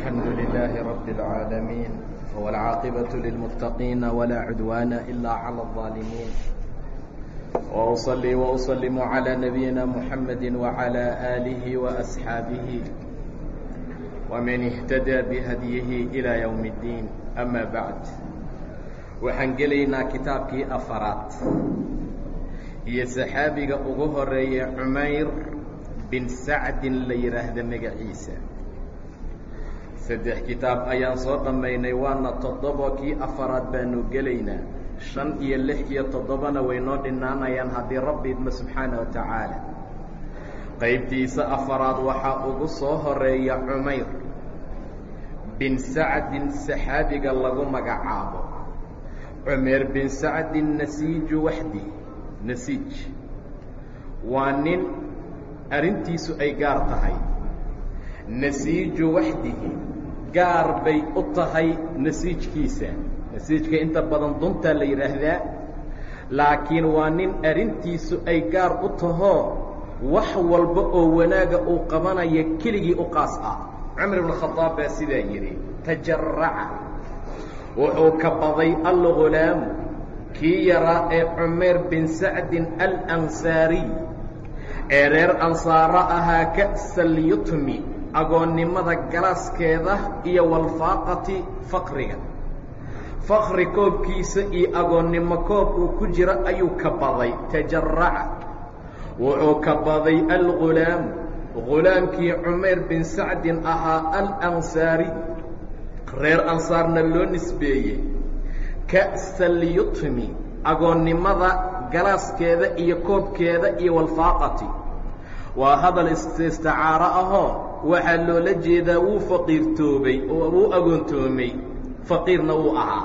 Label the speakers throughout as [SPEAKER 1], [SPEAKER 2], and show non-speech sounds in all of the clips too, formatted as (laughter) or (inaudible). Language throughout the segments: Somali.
[SPEAKER 1] الحمد لله رب العالمين والعاقبة للمتقين ولا عدوان إلا على الظالمين وأصلي وأسلم على نبينا محمد وعلى آله وأصحابه ومن اهتدى بهديه إلى يوم الدين أما بعد waxaan gelaynaa kitaabkii afaraad iyo saxaabiga ugu horeeya cumayr bin sacdin la yidhaahda magaciisa saddex kitaab ayaan soo dhammaynay waana toddoba kii afaraad baanu gelaynaa. Shan iyo lix iyo toddobana way noo dhinaanayaan haddii rabbi idma subxaana wa tacaala. Qaybtiisa afaraad waxaa ugu soo horreeya cumayr bin sacdin saxaabiga lagu magacaabo. Cumeer bin sacdin nasiiju waxdi nasiij. Waa nin arrintiisu ay gaar tahay. Nasiiju waxdihi gaar bay u tahay nasiijkiisa. Nasiijka inta badan duntaa la yidhaahdaa laakiin waa nin arrintiisu ay gaar u tahoo wax walba oo wanaaga uu qabanaya keligii u qaas ah. Cumar ibn khadaab baa sidaa yidhi tajaraca wuxuu ka baday algulaamu kii yaraa ee cumayr bin sacdin alansaariy ee reer ansaaro ahaa ka'salyutmi agoonnimada galaaskeeda iyo walfaaqati faqriga. Faqri koobkiisa iyo agoonnimo koob uu ku jiro ayuu ka baday tajaraca wuxuu ka baday algulaamu gulaamkii cumayr bin sacdin ahaa alansaariy reer ansaarna loo nisbeeyey. Ka'salyutmi agoonnimada galaaskeeda iyo koobkeeda iyo walfaaqati waa hadal ististacaaro ahoo waxaa loola jeedaa wuu faqiirtoobay oo wuu agoontoomay. Faqiirna wuu ahaa.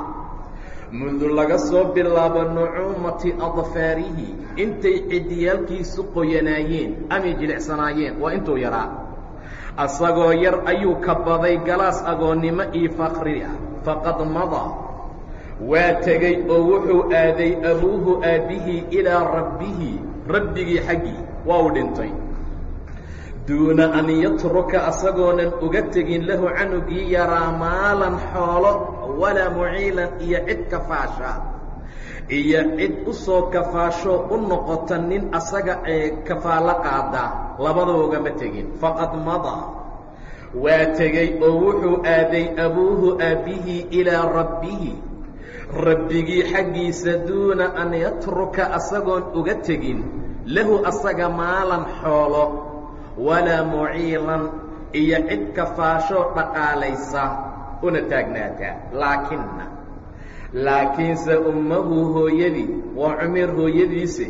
[SPEAKER 1] Mundu laga soo bilaabo nucuumati adfaarihi intay ciddiyaalkiisu qoyanaayeen amay jilicsanaayeen waa intuu yaraa. Asagoo yar ayuu ka baday galaas agoonnimo iyo fakri ah. Faqad madaa waa tegey oo wuxuu aaday abuuhu aabbihii ilaa rabbihi rabbigii xaggii. Waa uu dhintay duuna an yatruka asagoonan uga tegin lahu canugii yaraa maalan xoolo walaa muciilan iyo cid kafaasha. Iyo cid u soo kafaasho u noqota nin asaga ee kafaalo qaada labadoogama tegin. Faqad madaa waa tegey oo wuxuu aaday abuuhu aabbihii ilaa rabbihi. Rabbigii xaggiisa duuna an yatruka asagoon uga tegin lahu asaga maalan xoolo walaa muciilan iyo cid kafaashoo dhaqaalaysa una taagnaata. Laakinna laakiinse ummahu hooyadii waa cumeer hooyadiise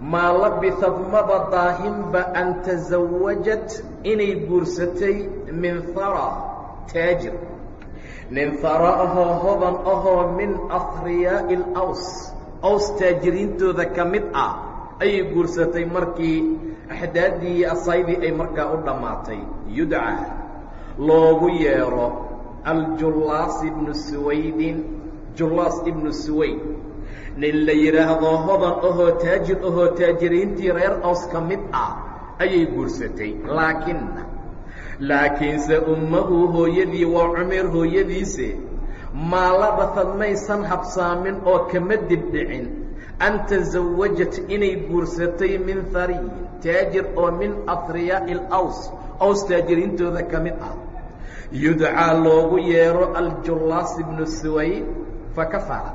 [SPEAKER 1] maa labisad maba daahinba an tasawajat inay guursatay min hara taajir. Nin hara ahoo hodan ahoo min ahriyaa'i alaws aws taajiriintooda ka mid ah ayay guursatay markii axdaaddii asaydii ay markaa u dhammaatay. Yudcaa loogu yeedho aljullaas ibnu suwaydin. Jullaas ibnu suwayd. Nin la yidhaahdo hodan ahoo taajir ahoo taajiriintii reer aws ka mid ah ayay guursatay. Laakinna laakiinse ummahu hooyadii waa cumeer hooyadiise maalabasad maysan habsaamin oo kama dibdhicin an tasawajat inay guursatay min hariy taajir oo min ahriyaa'i alaws aws taajiriintooda ka mid ah yudcaa loogu yeedho aljullaas ibnu suwayd fakafala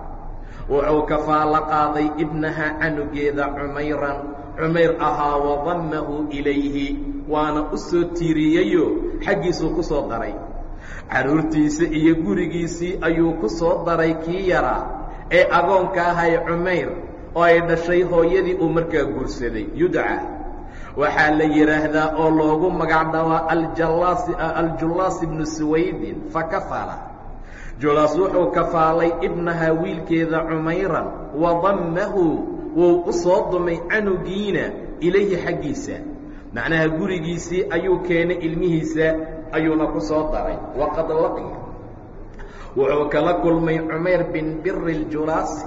[SPEAKER 1] wuxuu kafaalo qaaday ibnaha canugeeda cumayran cumayr ahaa wadammahu ilayhi waana u soo tiiriyeyo xaggiisuu ku soo daray carruurtiisa iyo gurigiisii ayuu ku soo daray kii yaraa ee agoonka ahay cumayr oo ay dhashay hooyadii uu markaa guursaday. Yudcaa waxaa la yidhaahdaa oo loogu magac dhawaa aljullaas ibnu suwaydin fakafala julaas wuxuu kafaalay ibnaha wiilkeeda cumayran wadammahu wuu u soo dumay canugiina ilayhi xaggiisa. Macnaha gurigiisii ayuu keenay ilmihiisa ayuuna ku soo daray. Waqad laqiya. Wuxuu kala kulmay cumayr bin biri ljulaasi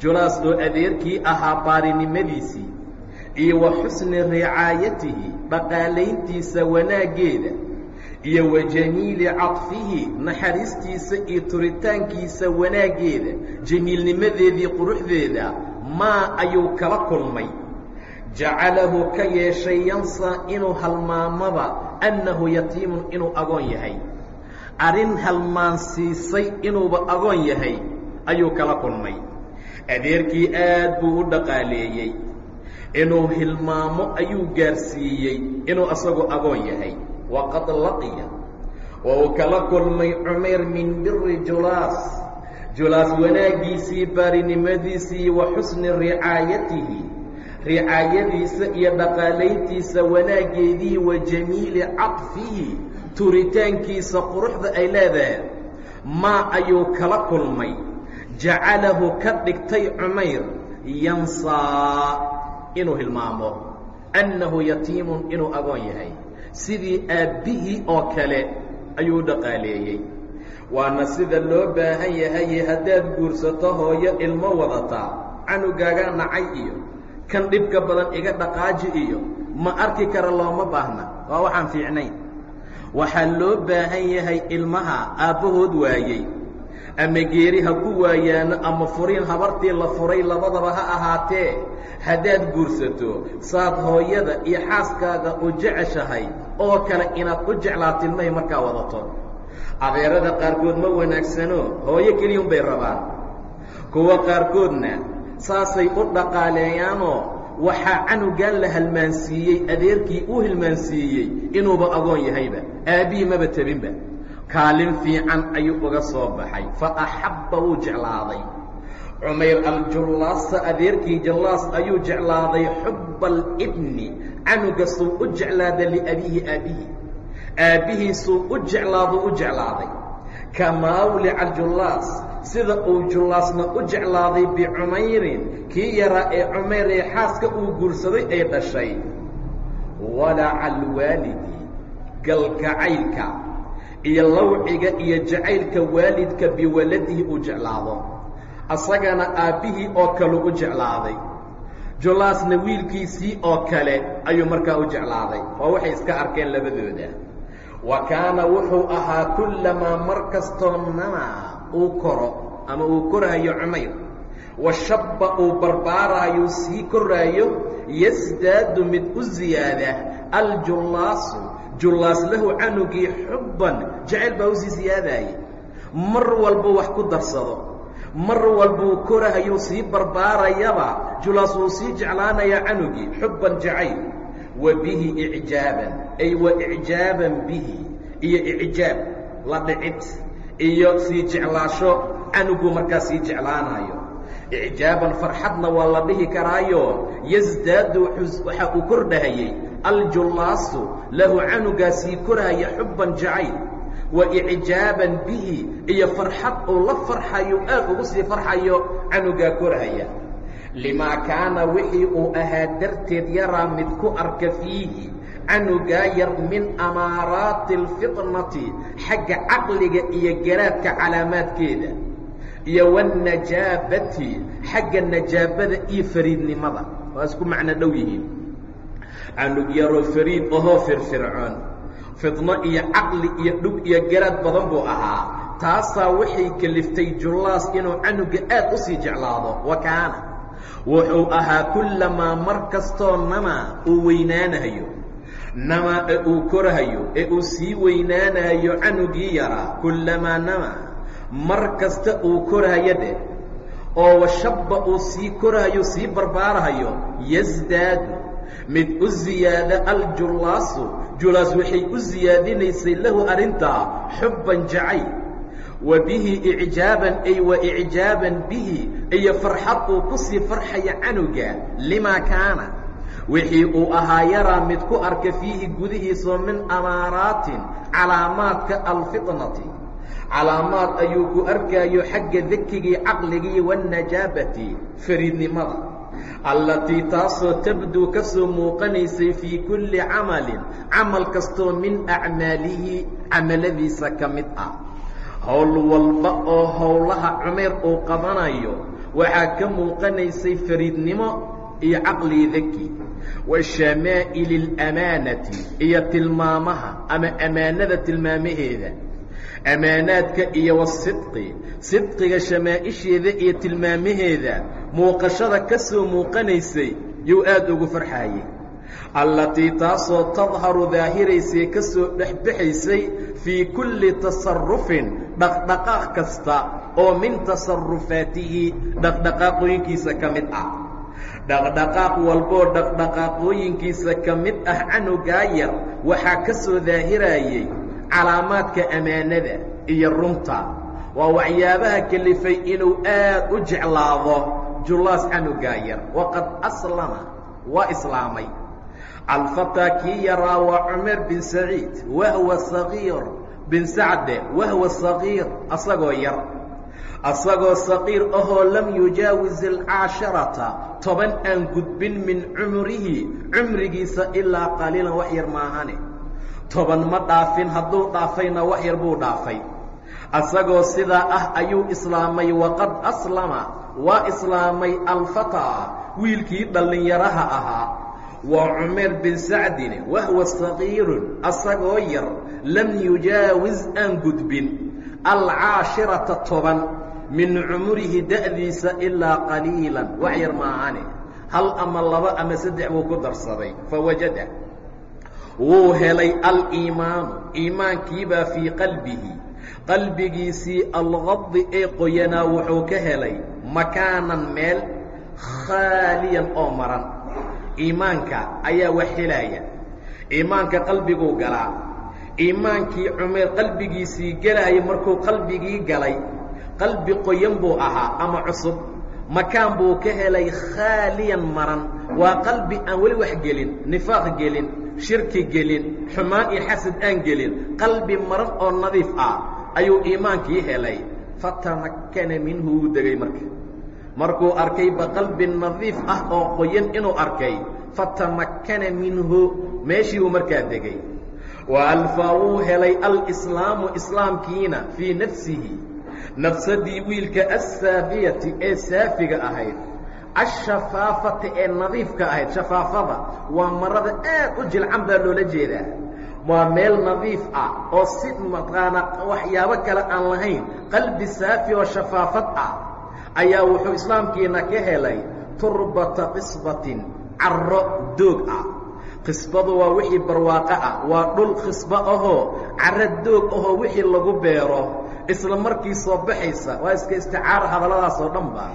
[SPEAKER 1] julaas oo adeerkii ahaa baarinimadiisii iyo wa xusni ricaayatihi dhaqaalayntiisa wanaaggeeda iyo wa jamiili cadfihi naxariistiisa iyo turitaankiisa wanaaggeeda jamiilnimadeedii quruxdeeda maa ayuu kala kulmay. Jacalahu ka yeeshay yansaa inuu halmaamaba annahu yatiimun inuu agoon yahay. Arrin halmaansiisay inuuba agoon yahay ayuu kala kulmay adeerkii aad buu u dhaqaaleeyey. Inuu hilmaamo ayuu gaarsiiyey. Inuu asagu agoon yahay. Waqad laqiya. Oo uu kala kulmay cumayr min biri julaas. Julaas wanaaggiisii baarinimadiisii wa xusni ricaayatihi. Ricaayadiisa iyo dhaqaalayntiisa wanaaggeedii wa jamiili cadfihi turitaankiisa quruxda ay leedahay maa ayuu kala kulmay jacalahu ka dhigtay cumayr yansaa inuu hilmaamo. Annahu yatiimun inuu agoon yahay. Sidii aabbihii oo kale ayuu dhaqaaleeyey. Waana sida loo baahan yahaye haddaad guursato hooyo ilmo wadataa canugaagaa nacay iyo kan dhibka badan iga dhaqaaji iyo ma arki kara looma baahna. Waa waxaan fiicnayn. Waxaa loo baahan yahay ilmaha aabbahood waayey ama geeri ha ku waayaano ama furiin habartii la furay labadaba ha ahaatee haddaad guursato saad hooyada iyo xaaskaaga u jeceshahay oo kale inaad u jeclaato ilmahay markaa wadato. Adeerada qaarkood ma wanaagsano hooyo keliyun bay rabaan. Kuwa qaarkoodna saasay u dhaqaaleeyaanoo waxaa canugan la halmaansiiyey adeerkii uu hilmaansiiyey inuuba agoon yahayba aabbihii maba tebinba kaalin fiican ayuu uga soo baxay. Fa axabba wuu jeclaaday. Cumayr aljullaasa adeerkii jallaas ayuu jeclaaday xubba alibni canuga suu u jeclaada liabiihi aabbihi aabbihiisuu u jeclaaduu u jeclaaday. Kamaa wlica aljullaas sida uu jullaasna u jeclaaday bicumayrin kii yaraa ee cumayr ee xaaska uu guursaday ay dhashay. Walaca alwaalidi galgacaylka iyo lawciga iyo jacaylka waalidka biwaladihi uu jeclaado asagana aabbihii oo kale u jeclaaday julaasna wiilkiisii oo kale ayuu markaa u jeclaaday. Waa waxay iska arkeen labadooda. Wa kaana wuxuu ahaa kullamaa mar kastoo namaa uu koro ama uu koraayo cumayr. Wa shabba uu barbaaraayo sii koraayo yasdaadu mid u ziyaada aljullaasu jullaas lahu canugii xubban jacayl baa u sii siyaadaayey. Mar walba wax ku darsado. Mar walbuu korahayuu sii barbaarayaba. Julaas wuu sii jeclaanayaa canugii xubban jacayl. Wa bihi icjaaban ay wa icjaaban bihi. Iyo icjaab la dhicid. Iyo sii jeclaasho canuguu markaa sii jeclaanayo icjaaban farxadna waa la dhihi karaayo. Yasdaadu waxa uu kordhahayey aljullaasu lahu canugaa sii korahaya xubban jacayl wa icjaaban bihi iyo farxad uu la farxayo aad ugu sii farxayo canugaa korahaya limaa kaana wixii uu ahaa darteed yaraa mid ku arka fiihi canugaa yar min amaaraati alfitnati xagga caqliga iyo garaadka calaamaadkeeda iyo wاnajaabati xagga najaabada iyo fariidnimada. Waa isku macno dhow yihiin canug yaroo fariid ahoo firfircoon fidno iyo caqli iyo dhug iyo garaad badan buu ahaa. Taasaa waxay keliftay jullaas inuu canuga aad u sii jeclaado. Wa kaana. Wuxuu ahaa kullamaa mar kastoo namaa uu weynaanayo namaa ee uu korahayo ee uu sii weynaanayo canugii yaraa kullamaa namaa mar kasta uu korahayo dheh oo washabba uu sii korahayo sii barbaarahayo yasdaadu mid u ziyaada aljullaasu julaas waxay u siyaadinaysay lahu arrintaa xubban jacayl. Wa bihi icjaaban ay wa icjaaban bihi iyo farxad uu ku sii farxaya canuga limaa kaana. Wixii uu ahaa yaraa mid ku arka fiihi gudihiisoo min amaaraatin calaamaadka alfitnati. Calaamaad ayuu ku arkaayo xagga dekigii caqligii waannajaabati fariidnimada allatii taasoo tabduu ka soo muuqanaysay fii kulli camalin camal kastoo min acmaalihi camaladiisa ka mid ah. Howl walba oo howlaha cumayr uu qabanayo waxaa ka muuqanaysay fariidnimo iyo caqlii daki wa shamaa'ili alamaanati iyo tilmaamaha ama ammaanada tilmaamaheeda ammaanaadka iyo wasidqi sidqiga shamaa'isheeda iyo tilmaamaheeda muuqashada ka soo muuqanaysay yuu aad ugu farxaayey allatii taasoo tadharu daahiraysay ka soo dhexbaxaysay fii kulli tasarufin dhaqdhaqaaq kasta oo min tasarufaatihi dhaqdhaqaaqooyinkiisa ka mid ah. Dhaqdhaqaaq walboo dhaqdhaqaaqooyinkiisa ka mid ah canugaa yar waxaa ka soo daahiraayey calaamaadka ammaanada iyo runta. Waa waxyaabaha kelifay inuu aad u jeclaado julaas canugaa yar waqad aslama waa islaamay. Alfataa kii yaraa waa cumar bin saciid wahwa sagiir bin sacde wahwa sagiir asagoo yar. Asagoo saqiir ahoo lam yujaawis alcaasharata toban aan gudbin min cumrihi cumrigiisa ilaa qaliilan wax yar maahane toban ma dhaafin hadduu dhaafayna wax yar buu dhaafay. Asagoo sidaa ah ayuu islaamay waqad aslama waa islaamay alfataa wiilkii dhallinyaraha ahaa. Waa cumayr bin sacdin wahwa sagiirun asagoo yar lam yujaawis aan gudbin. Alcaashirata toban min cumrihi da'diisa ilaa qaliilan. Wax yar maahane hal ama laba ama saddex buu ku darsaday. Fawajada wuu helay aliimaanu iimaankiibaa fii qalbihi. Qalbigiisii alqadi ee qoyanaa wuxuu ka helay makaanan meel khaaliyan oo maran. Iimaanka ayaa wax helaya. Iimaanka qalbiguu galaa. Iimaankii cumayr qalbigiisii gelaaya markuu qalbigii galay qalbi qoyan buu ahaa ama cusub. Makaan buu ka helay khaaliyan maran. Waa qalbi aan weli wax gelin nifaaq gelin shirki gelin xumaan iyo xasad aan gelin qalbi maran oo nadiif ah ayuu iimaankii helay. Fatamakkana minhu wuu degay marka. Markuu arkayba qalbi nadiif ah oo qoyan inuu arkay fatamakkana minhu meeshii uu markaa degay. Wa alfaa wuu helay alislaamu islaamkiina fii nafsihi. Nafsadii wiilka assaafiyati ee saafiga ahayd ashafaafata ee nadiifka ahayd shafaafada waa marada aad u jilcan baa loola jeedaa. Waa meel nadiif ah oo si maqaana waxyaabo kale aan lahayn qalbi saafi oo shafaafad ah ayaa wuxuu islaamkiina ka helay turbata qisbatin carro doog ah. Qisbadu waa wixii barwaaqo ah waa dhul khisbo ahoo carro doog ahoo wixii lagu beero. Isla markii soo baxaysa waa iska isticaara hadalladaas oo dhan ba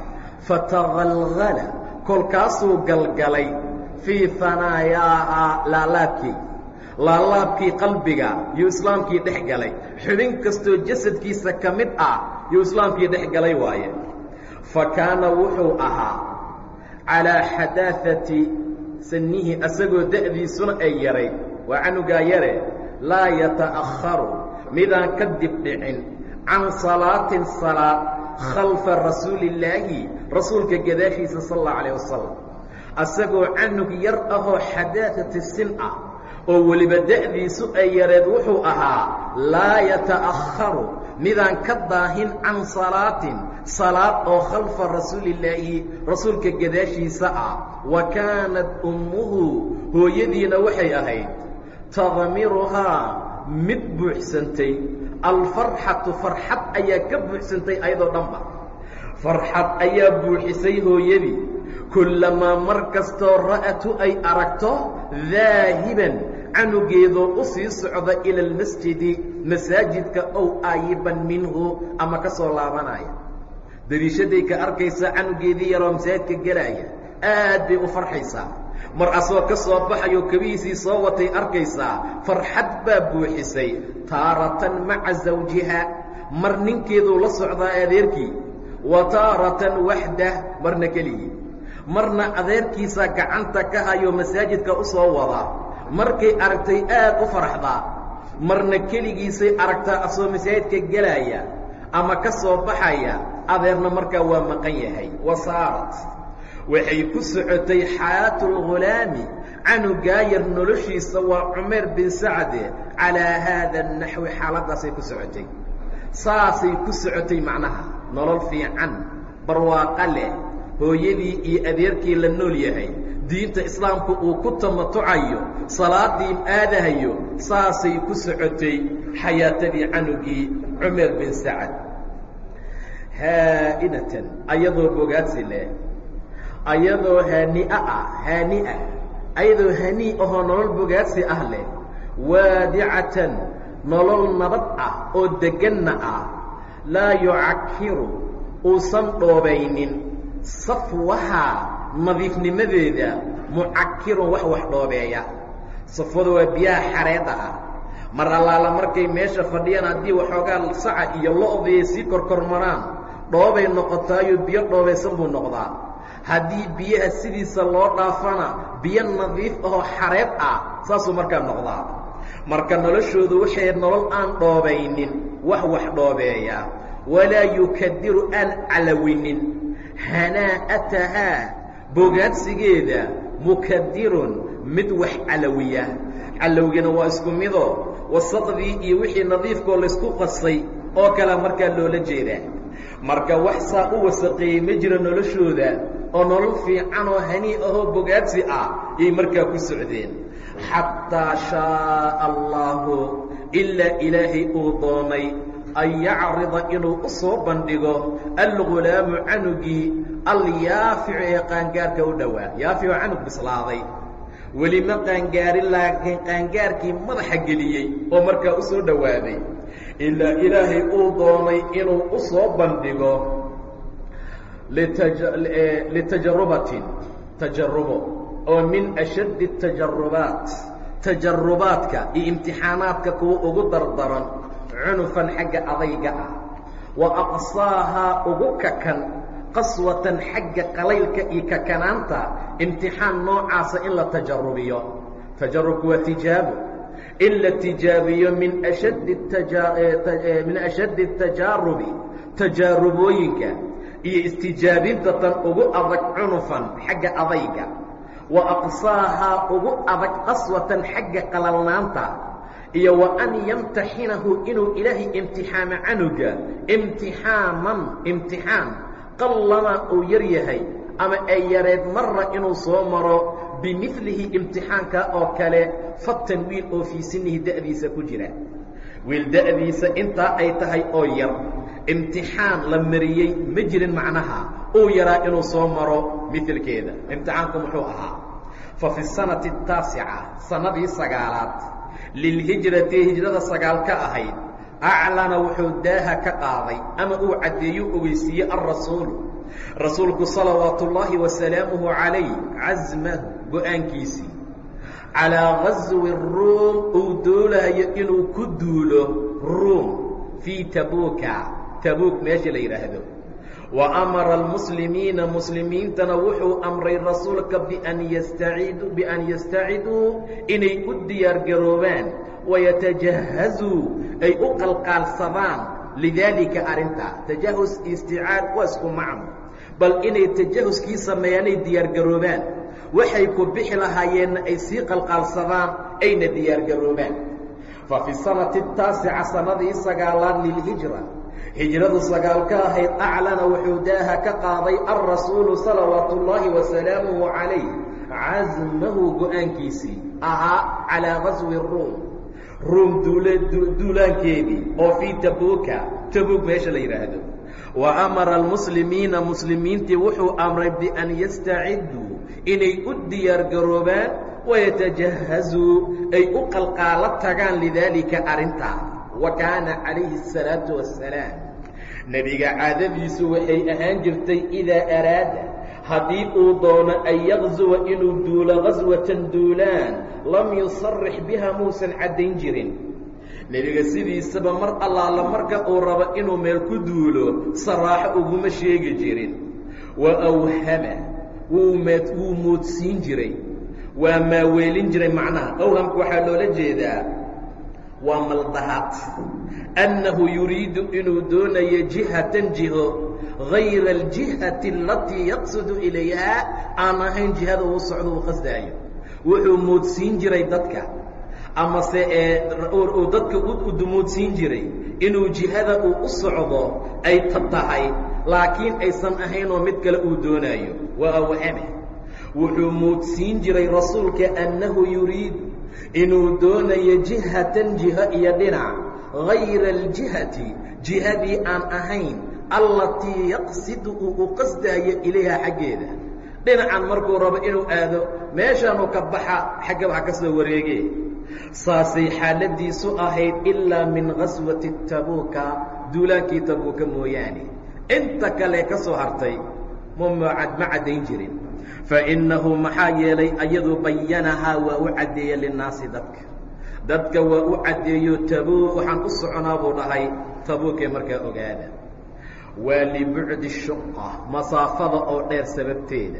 [SPEAKER 1] fataghalgala kolkaasuu galgalay fii hanaayaahaa laalaabkii laalaabkii qalbiga yuu islaamkii dhex galay. Xubin kastoo jasadkiisa ka mid ah yuu islaamkii dhex galay waaye. Fa kaana wuxuu ahaa calaa xadaahati sannihi asagoo da'diisuna ay yarayd waa canugaa yare laa yata'akharu. Midaan ka dib dhicin can salaatin salaad khalfa rasuulillaahi rasuulka gadaashiisa sal allahu calayh wasalam asagoo canug yar ahoo xadaahati sin ah oo weliba da'diisu ay yareed wuxuu ahaa laa yata'akharu midaan ka daahin can salaatin salaad oo khalfa rasuulillaahi rasuulka gadaashiisa ah wa kaanat ummuhu hooyadiina waxay ahayd tadmiruhaa mid buuxsantay alfarxatu farxad ayaa ka buuxsantay ayadoo dhanba farxad ayaa buuxisay hooyadii. kullamaa mar kastoo ra'atu ay aragto daahiban canugeedoo u sii socda ila almasjidi masaajidka ow aayiban minhu ama ka soo laabanaya. Dariishaday ka arkaysaa canugeedii yaroo masaajidka gelaaya. Aad bay u farxaysaa. Mar asoo ka soo baxayo kabihiisii soo watay arkaysaa farxad baa buuxisay. Taaratan maca zawjiha. Mar ninkeeduu la socdaa adeerkii wa taaratan waxdah marna keligii marna adeerkiisa gacanta ka hayo masaajidka u soo wada. Markay aragtay aad u faraxdaa marna keligiisay aragtaa asoo masaajidka gelaaya ama ka soo baxaya adeerna markaa waa maqan yahay. Wasaarat. Waxay ku socotay xayaatu lghulaami canugaa yar noloshiisa waa cumayr bin sacde calaa haada naxwi xaaladdaasay ku socotay. Saasay ku socotay macnaha nolol fiican barwaaqo leh hooyadii iyo adeerkii la nool yahay. Diinta islaamku uu ku tamatucayo salaadii aadahayo saasay ku socotay xayaatadii canugii cumeer bin sacad. Haa'inatan ayadoo bogaadsi leh ayadoo haani'a ah haani'a ayadoo hanii ahoo nolol bogaadsi ah leh. Waadicatan nolol nabad ah oo deganna ah laa yucakiru uusan dhoobaynin. Safwahaa nadiifnimadeeda mucakirun wax wax dhoobeeya. Safwada waa biyaha xareedda ah. Mar allaala markay meesha fadhiyaan haddii waxoogaa saca iyo lo-dii sii korkormaraan dhoobay noqotaayo biyo dhoobaysan buu noqdaa. Haddii biyaha sidiisa loo dhaafana biyo nadiif ahoo xareed ah saasuu markaa noqdaa marka noloshoodu waxay nolol aan dhoobaynin wax wax dhoobeeya. Walaa yukadiru aan calawinin. Hanaa'atahaa bogaadsigeeda mukadirun mid wax calawiya. Calowgina waa isku mido. Wasaqdii iyo wixii nadiifkoo laysku qasay oo kale markaa loola jeedaa. Marka wax saa u wasaqeeyey ma jiro noloshooda oo nolol fiican oo hanii ahoo bogaadsi ah yay markaa ku socdeen xataa shaaa allaahu ilaa ilaahay uu doonay an yacrida inuu u soo bandhigo algulaamu canugii alyaaficu ee qaangaarka u dhowaa yaafico canug bislaaday weli ma qaangaarin laakiin qaangaarkii madaxa geliyey oo markaa u soo dhowaaday ilaa ilaahay uu doonay inuu u soo bandhigo litajarubatin tajarubo oo min ashaddi tajarubaat tajarubaadka iyo imtixaanaadka kuwa ugu dardaran cunufan xagga adayga ah wa aqsaahaa ugu kakan qaswatan xagga qalaylka iyo kakanaanta imtixaan noocaasa in la tajarubiyo tajarubku waa tijaabo in la tijaabiyo min ashaddi min ashaddi tajaarubi tajaarubooyinka iyo istijaabinta tan ugu adag cunufan xagga adayga wa aqsaahaa ugu adag qaswatan xagga qalalnaanta iyo wa an yamtaxinahu inuu ilaahay imtixaamo canuga imtixaaman imtixaan qallama uu yar yahay ama ay yareed marra inuu soo maro bimilihi imtixaanka oo kale fatan wiil oo fii sinihi da'diisa ku jira. Wiil da'diisa intaa ay tahay oo yar imtixaan la mariyey ma jirin macnaha. Uu yaraa inuu soo maro milkeeda imtixaanku muxuu ahaa fa fi sanati ataasica sanadii sagaalaad lilhijrati hijrada sagaal ka ahayd aclana wuxuu daaha ka qaaday ama uu caddeeyu ogeysiiyey alrasuulu rasuulku salawaatu ullaahi wasalaamuhu calayh casmahu go'aankiisii. Calaa gaswi ruum uu doolayo inuu ku duulo ruum fii tabuuka tabuuk meesha la yidhaahdo wa amara almuslimiina muslimiintana wuxuu amray rasuulka bian yastaciduu inay u diyaargaroobaan wayatajahazuu ay u qalqaalsadaan. Lidaalika arrintaa tajahus isticaad waa isku macno. Bal inay tajahuskii sameeyaanay diyaargaroobaan waxay ku bixi lahaayeenna ay sii qalqaalsadaan ayna diyaargaroobaan fa fi sanati taasica sanadii sagaalaad lilhijra hijradu sagaal ka ahayd aclana wuxuu daaha ka qaaday alrasuulu salawaatu ullaahi wasalaamuhu calayh casmahu go'aankiisii ahaa calaa gaswi ruum ruum duulaankeedii oo fii tabuuka tabuuk meesha la yidhaahdo wa amara almuslimiina muslimiintii wuxuu amray bian yastaciduu inay u diyaargaroobaan wayatajahazuu ay u qalqaalo tagaan lidaalika arrintaa wa kaana calayhi الsalaatu wassalaam. Nebiga caadadiisu waxay ahaan jirtay idaa araada haddii uu doono an yaqzuwa inuu duulo gaswatan duulaan lam yusarix biha muusan caddayn jirin. Nebiga sidiisaba mar allaala marka uu rabo inuu meel ku duulo saraaxo uguma sheegi jirin. Wa awhama wuu moodsiin jiray. Waa maaweelin jiray macnaha. Awhamka waxaa loola jeedaa waa maldahaad annahu yuriidu inuu doonayo jihatan jiho gayra aljihati alatii yaqsudu ilayhaa aan ahayn jihada uu socdo uu qasdaayo. Wuxuu moodsiin jiray dadka. Amase uu dadka u dumuudsiin jiray inuu jihada uu u socdo ay ta tahay. Laakiin aysan ahaynoo mid kale uu doonaayo. Waa awhame wuxuu muudsiin jiray rasuulka annahu yuriidu inuu doonayo jihatan jiho iyo dhinac gayra aljihati jihadii aan ahayn allatii yaqsidu uu u qasdaayo ilayha xaggeeda. Dhinacan markuu rabo inuu aado meeshaanuu ka baxa xagga waxa ka soo wareegee. Saasay xaaladiisu ahayd ilaa min gaswati tabuuka duulaankii tabuuka mooyaane. Inta kale ka soo hartay mmad ma caddayn jirin fainnahu maxaa yeelay ayadu bayanahaa waa u caddeeye linnaasi dadka dadka waa u caddeeyo tabuuk waxaan u soconaa buu dhahay tabuukee markaa ogaada waa libucdi shuqa masaafada oo dheer sababteeda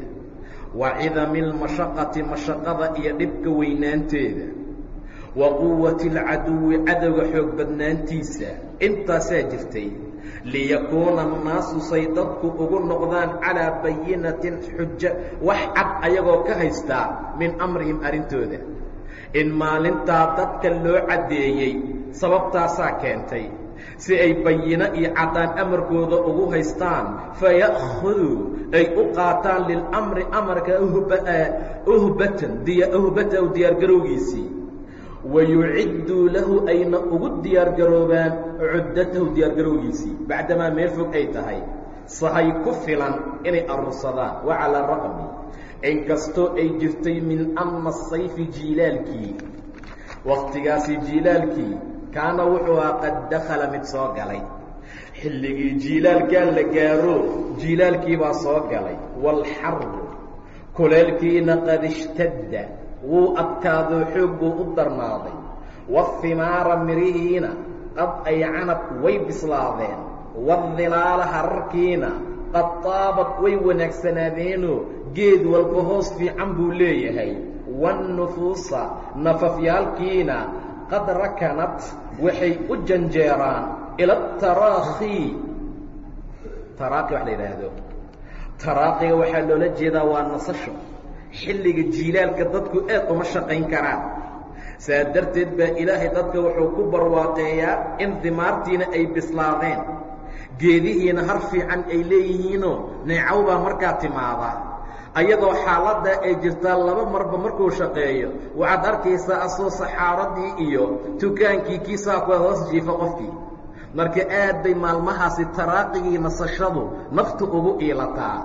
[SPEAKER 1] wa cidami lmashaqati mashaqada iyo dhibka weynaanteeda wa quwati alcaduwi cadowga xoog badnaantiisa intaasaa jirtay liyakuuna annaasu say dadku ugu noqdaan calaa bayinatin xuja wax cad ayagoo ka haystaa min amrihim arrintooda in maalintaa dadka loo caddeeyey sababtaasaa keentay. Si ay bayino iyo caddaan amarkooda ugu haystaan faya'khuduu ay u qaataan lilamri amarka uhbatan uhbata u diyaargarowgiisii wayucidduu lahu ayna ugu diyaargaroobaan cuddatahu diyaargarowgiisii bacdamaa meel fog ay tahay sahay ku filan inay arursadaan wa calaa raqmi inkastoo ay jirtay min ama sayfi jiilaalkii wakhtigaasi jiilaalkii kaana wuxuu ahaa qad dakhala mid soo galay xilligii jiilaalkaa la gaaro jiilaalkii baa soo galay waalxarbu kuleelkiina qad ishtadda wuu adkaadoo xoog buu u darnaaday. Wahimaara mirihiina qad ay canab way bislaadeen. Waadilaala hararkiina qad taabad way wanaagsanaadeenoo geed walba hoos fiican buu leeyahay. Waannufuusa nafafyaalkiina qad rakanat waxay u janjeeraan. Ila ataraakhi taraaqi wax la yidhaahdo. Taraaqiga waxaa loola jeedaa waa nasasho xilliga jiilaalka dadku aad uma shaqayn karaan. Saa darteed baa ilaahay dadka wuxuu ku barwaaqeeyaa in dimaartiina ay bislaadeen. Geedihiina har fiican ay leeyihiinoo neecow baa markaa timaada. Ayadoo xaaladdaa ay jirtaa laba marba markuu shaqeeyo waxaad arkaysaa asoo saxaaradii iyo tukaankii kiisaa kuwa hoos jiifa qofkii. Marka aad bay maalmahaasi taraaqigii nasashadu naftu ugu iilataa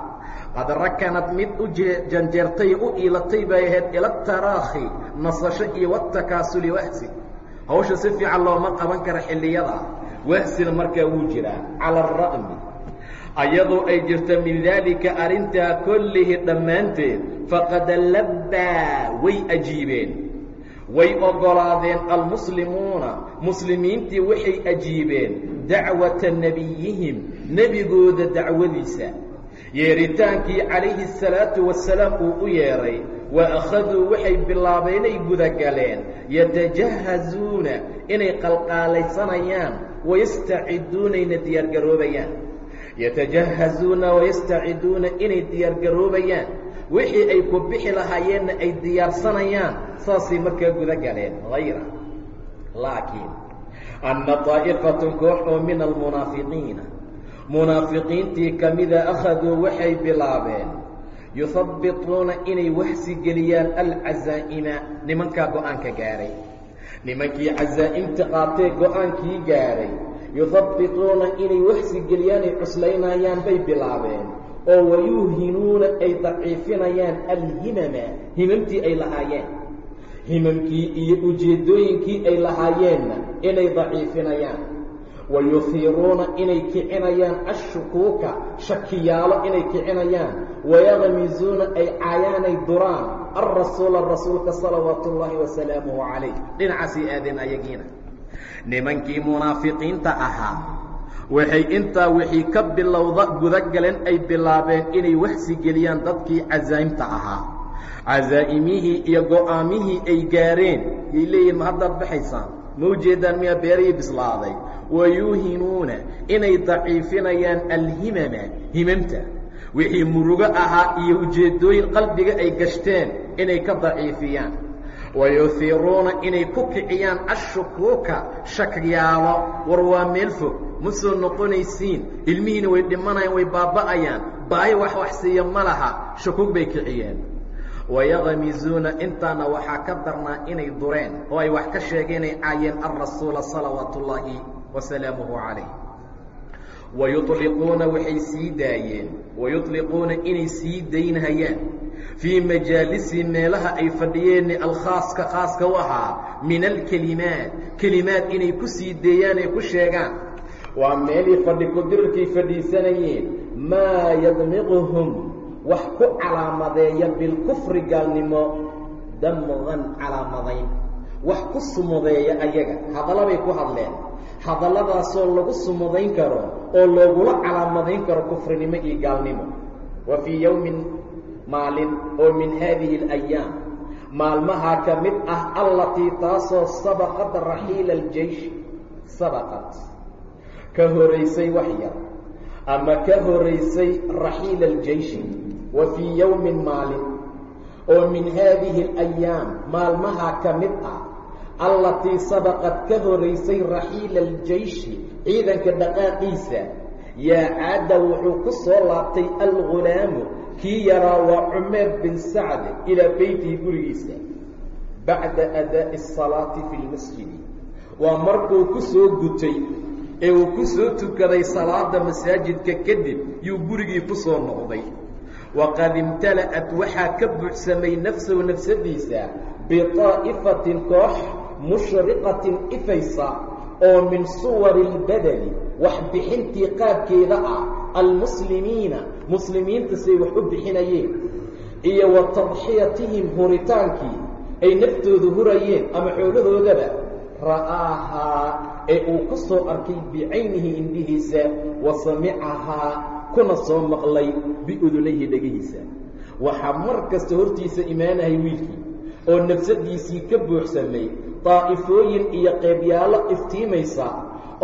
[SPEAKER 1] qad rakanad mid u janjeertay u iilatay bay ahayd ila taraakhi nasasho iyo watakaasuli wahsi. Hawsha si fiican looma qaban kara xilliyada. Wahsina markaa wuu jiraa cala ara'mi ayadoo ay jirto min daalika arrintaa kollihi dhammaanteed faqad labbaa way ajiibeen. Way oggolaadeen almuslimuuna muslimiintii waxay ajiibeen dacwata nebiyihim nebigooda dacwadiisa yeeritaankii calayhi الsalaatu wasalaam uu u yeedhay wa akhaduu waxay bilaabeen inay gudagaleen yatajahazuuna inay qalqaalaysanayaan wayastaciduunayna diyaargaroobayaan yatajahazuuna wayastaciduuna inay diyaargaroobayaan wixii ay ku bixi lahaayeenna ay diyaarsanayaan saasay markaa guda galeen hayra laakiin anna طaa'ifatun koox oo min almunaafiqiina munaafiqiintii ka mida akhaduu waxay bilaabeen yuhabbituuna inay waxsi geliyaan alcazaa'ima nimankaa go'aanka gaadhay nimankii cazaa'imta qaatee go'aankii gaadhay yuhabbituuna inay waxsi geliyaan ay cuslaynayaan bay bilaabeen. Oo wayuuhinuuna ay daciifinayaan alhimama himamtii ay lahaayeen. Himamkii iyo ujeeddooyinkii ay lahaayeenna inay daciifinayaan wayuhiiruuna inay kicinayaan ashukuuka shakiyaalo inay kicinayaan wayakmizuuna ay caayaanay duraan alrasuula rasuulka salawaatu ullaahi wasalaamuhu calayh dhinacaasay aadeen ayagiina nimankii munaafiqiinta ahaa waxay intaa wixii ka bilowda gudagaleen ay bilaabeen inay waxsi geliyaan dadkii casaa'imta ahaa casaa'imihii iyo go'aamihii ay gaareen yay leeyihiin ma haddaad baxaysaan ma ujeeddaan miyaa beerihii bislaaday. Wayuuhinuuna inay daciifinayaan alhimama himamta. Wixii murugo ahaa iyo ujeeddooyin qalbiga ay gashteen inay ka daciifiyaan. Wayuhiruuna inay ku kiciyaan ashukuuka shakyaalo. War waa meel fog. Ma soo noqonaysiin. Ilmihiina way dhimanayaan way baaba'ayaan. Baahi wax wax siiya ma laha. Shukuug bay kiciyeen wayakmizuuna intaana waxaa ka darnaa inay dureen oo ay wax ka sheegeenay caayeen alrasuula salawaatu ullaahi wasalaamuhu calayh. Wayuliquuna waxay sii daayeen wayuطliquuna inay sii daynhayaan fii majaalisi meelaha ay fadhiyeen alkhaaska khaaska u ahaa min alkelimaat kelimaad inay ku sii deeyaan ay ku sheegaan. Waa meelii fadhi kudirarkay fadhiisanayeen maa yadmiquhum wax ku calaamadeeya bilkufri gaalnimo damqan calaamadayn. Wax ku sumudeeya ayaga hadallabay ku hadleen. Hadalladaasoo lagu sumudayn karo oo loogula calaamadayn karo kufrinimo iyo gaalnimo. Wa fii yowmin maalin oo min haadihi alayaam maalmahaa ka mid ah allatii taasoo sabaqad raxiila aljeysh sabaqad. Ka horaysay wax yar ama ka horaysay raxiila aljeyshi wa fii yowmin maalin oo min haadihi alayaam maalmahaa ka mid ah allatii sabaqad ka horaysay raxiila aljeyshi ciidanka dhaqaaqiisa yaa caada wuxuu ku soo laabtay algulaamu kii yaraa waa cumeer bin sacd ilaa beytihi gurigiisa bacda adaa'i asalaati fi lmasjidi waa markuu ku soo gutay ee uu ku tukaday salaada masaajidka kadib yuu gurigii ku noqday waqad imtala'at waxaa ka buuxsamay nafsahu nafsadiisa bitaa'ifatin koox mushriqatin ifaysa oo min suwari اlbadeli wax bixintii qaabkeeda ah almuslimiina muslimiinta say wax u bixinayeen iyo wa tadxiyatihim huritaankii ay naftooda hurayeen ama xoolahoodaba ra'aahaa ee uu ku soo arkay bicaynihi indhihiisa wa samicahaa kuna soo maqlay biudunayhi dhegihiisa waxaa mar kasta hortiisa imaanahay wiilkii oo nafsadiisii ka buuxsamay daa'ifooyin iyo qeybyaalo iftiimaysa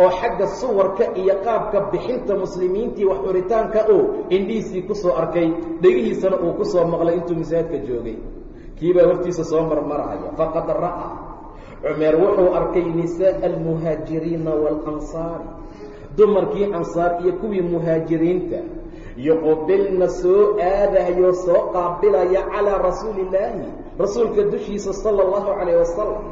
[SPEAKER 1] oo xagga suwarka iyo qaabka bixinta muslimiintii wax xuritaanka oo indhihiisii ku soo arkay dhegihiisana uu ku soo maqlay intuu masaajidka joogay. Kiibaa hortiisa soo marmaraya faqad ra'aa cumeer wuxuu arkay nisaa almuhaajiriina waalansaari dumarkii ansaar iyo kuwii muhaajiriinta. Yuqbilna soo aadahayo soo qaabilaya calaa rasuuli illaahi rasuulka dushiisa sala allahu calayh wasalam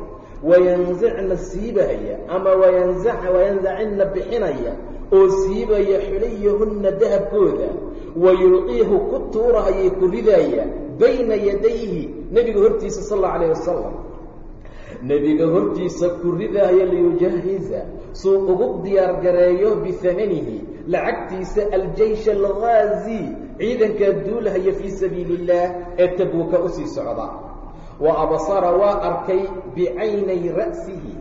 [SPEAKER 1] wayanzacna siibahaya ama wayanzacina bixinaya oo siibaya xulayahunna dahabkooda. Wayulqiihu ku tuurahayay ku ridaya bayna yadayhi nebiga hortiisa sal allau calayh wasalam nebiga hortiisa ku ridaaya liyujahiza suu ugu diyaar gareeyo bihamanihi lacagtiisa aljaysh alghaazi ciidankaa duulahaya fii sabiili اllaah ee tabuuka u sii socda. Wa absara waa arkay bicaynay ra'sihi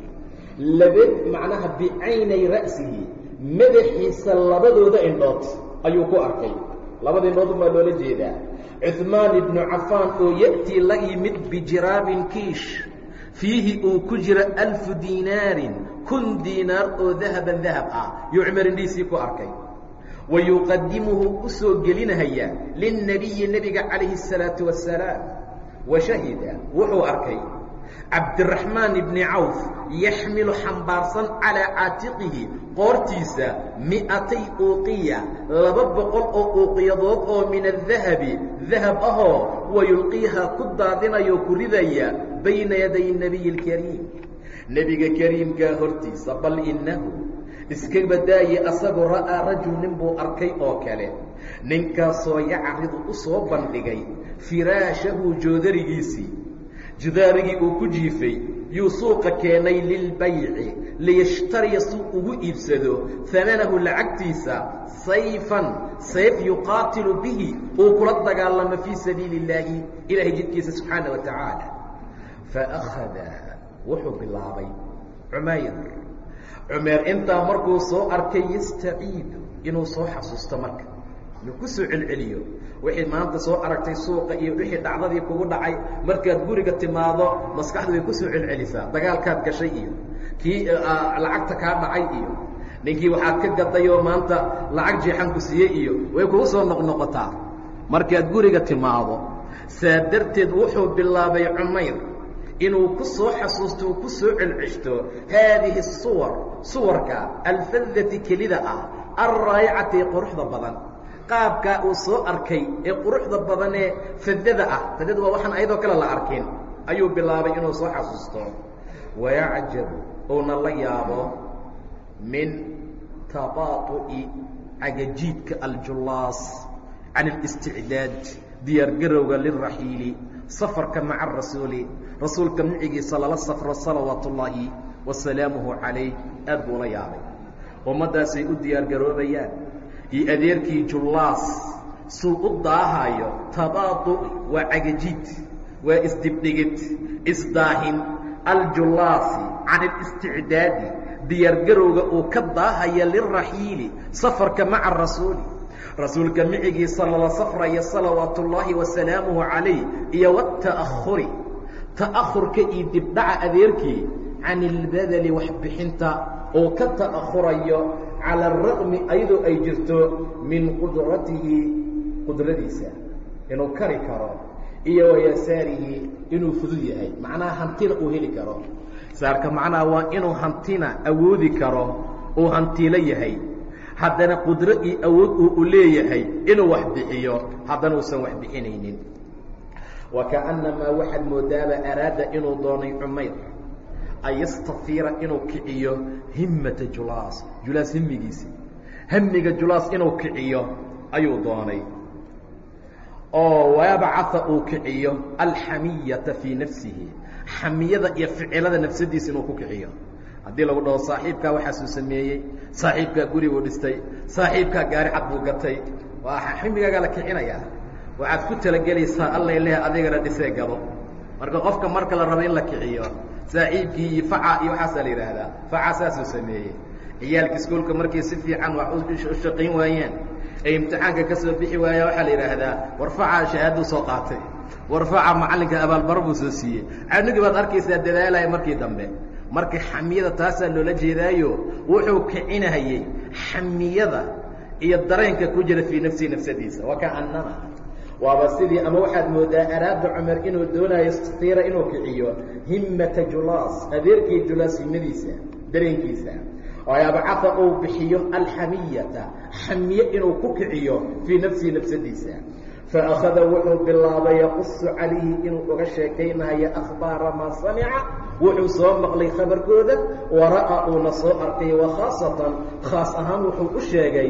[SPEAKER 1] laba macnaha bicaynay ra'sihi madaxiisa labadooda indhood ayuu ku arkay. Labada indhood baa loola jeedaa. Cuثmaan ibnu cafaan oo ya'tii la yimid bijiraabin kiish fiihi uu ku jiro alfu diinaarin kun diinaar oo dahaban dahab ah yuu cumar indhihiisii ku arkay wa yuqadimuhu u soo gelinahaya lilnabiyi nebiga calayhi الsalaaةu wasalaam wa shahida wuxuu arkay cabdiraxmaan ibni cawf yaxmilu xambaarsan calaa caatiqihi qoortiisa mi'atay uuqiya laba boqol oo uuqiyadood oo min adahabi dahab ahoo wa yulqiiha ku daadinayo ku ridaya bayna yaday nebiyi اlkariim nebiga kariimkaa hortiisa bal innahu iska badaaye asagoo ra'aa rajul nin buu arkay oo kale. Ninkaasoo yacridu u soo bandhigay firaashahu joodarigiisii judaarigii uu ku jiifay yuu suuqa keenay lilbayci liyashtariya suu ugu iibsado hamanahu lacagtiisa sayfan sayf yuqaatilu bihi uu kula dagaalamo fii sabiili اllaahi ilaahay jidkiisa subxaana wa tacaala. Faakhada wuxuu bilaabay cumayr. Cumeer intaa markuu soo arkay yastaciidu inuu soo xasuusto marka inuu ku soo celceliyo wixii maanta soo aragtay suuqa iyo wixii dhacdadii kugu dhacay markaad guriga timaado maskaxdu way ku soo celcelisaa. Dagaalkaad gashay iyo kii lacagta kaa dhacay iyo ninkii waxaad ka gaday oo maanta lacag jeexan ku siiyey iyo way kugu soo noqnoqotaa. Markaad guriga timaado saa darteed wuxuu bilaabay cumayr. Inuu ku soo xasuusto uu ku soo celceshto haadihi suwar suwarka alfadati kelida ah alraayicati ee quruxda badan qaabkaa uu soo arkay ee quruxda badan ee fadada ah. Fadada waa waxaan ayadoo kale la arkin. Ayuu bilaabay inuu soo xasuusto. Wayacjabu uuna la yaabo min tabaatu'i cagajiidka aljullaas can اlisticdaad diyaargarowga lilraxiili safarka maca arasuuli rasuulka micigiisa lala safro salawaatu ullaahi wasalaamuhu calayh aad buu la yaabay. Ummaddaasay u diyaargaroobayaan iyo adeerkii jullaas suu u daahayo tabaatu'i waa cagajiid waa isdibdhigid isdaahin. Aljullaasi can اlisticdaadi diyaargarowga uu ka daahaya lilraxiili safarka maca arasuuli rasuulka micigiisa lala safraya salawaatu ullaahi wasalaamuhu calayh iyo wata'ahuri ta'ahurka iyo dibdhaca adeerkii can ilbadali waxbixinta oo ka ta'ahurayo cala araqmi ayadoo ay jirto min qudratihi qudradiisa inuu kari karo iyo wayasaarihi inuu fudud yahay. Macnaha hantina uu heli karo. Saarka macnaha waa inuu hantina awoodi karo uu hantiilo yahay. Haddana qudro iyo awood uu u leeyahay inuu wax bixiyo haddana uusan wax bixinaynin. Wa kaannamaa waxaad moodaaba araada inuu doonay cumayr an yastafiira inuu kiciyo himmata julaas julaas himigiisi hamiga julaas inuu kiciyo ayuu doonay. Oo wabcaa uu kiciyo alxamiyata fii nafsihi. Xamiyada iyo ficilada nafsadiisa inuu ku kiciyo. Haddii lagu dhaho saaxiibkaa waxaasuu sameeyey. Saaxiibkaa guri buu dhistay. Saaxiibkaa gaari cad buu gatay. Waa ximigaagaa la kicinayaa. Waxaad ku talagelaysaa alla leh adigana dhisee gado marka qofka marka la rabo in la kiciyo saaxiibkii iyo faca iyo waxaasaa la yidhaahdaa faca saasuu sameeyey. Ciyaalka iskuolka markay si fiican wax u shaqayn waayeen ay imtixaanka ka soo bixi waayaan waxaa la yidhaahdaa warfaca shahaaduu soo qaatay. Warfaca macallinka abaalbaro buu soo siiyey. Canugii baad arkaysaa dadaalaya markii dambe. Marka xamiyada taasaa loola jeedaayo wuxuu kicinahayey xamiyada iyo dareenka ku jira fii nafsihi nafsadiisa. Wa kaannama waaba sidii ama waxaad moodaa araada cumar inuu doonayo stiira inuu kiciyo himmata julaas adeerkii julaas himadiisa dareenkiisa. Abcaa uu bixiyo alxamiyata xamiye inuu ku kiciyo fii nafsihi nafsadiisa. Faأkhada wuxuu bilaabay yaqusu calayhi inuu uga sheekaynayo akhbaara maa samica. Wuxuu soo maqlay khabarkooda wara'a uuna soo arkay wakhaasatan khaas ahaan wuxuu u sheegay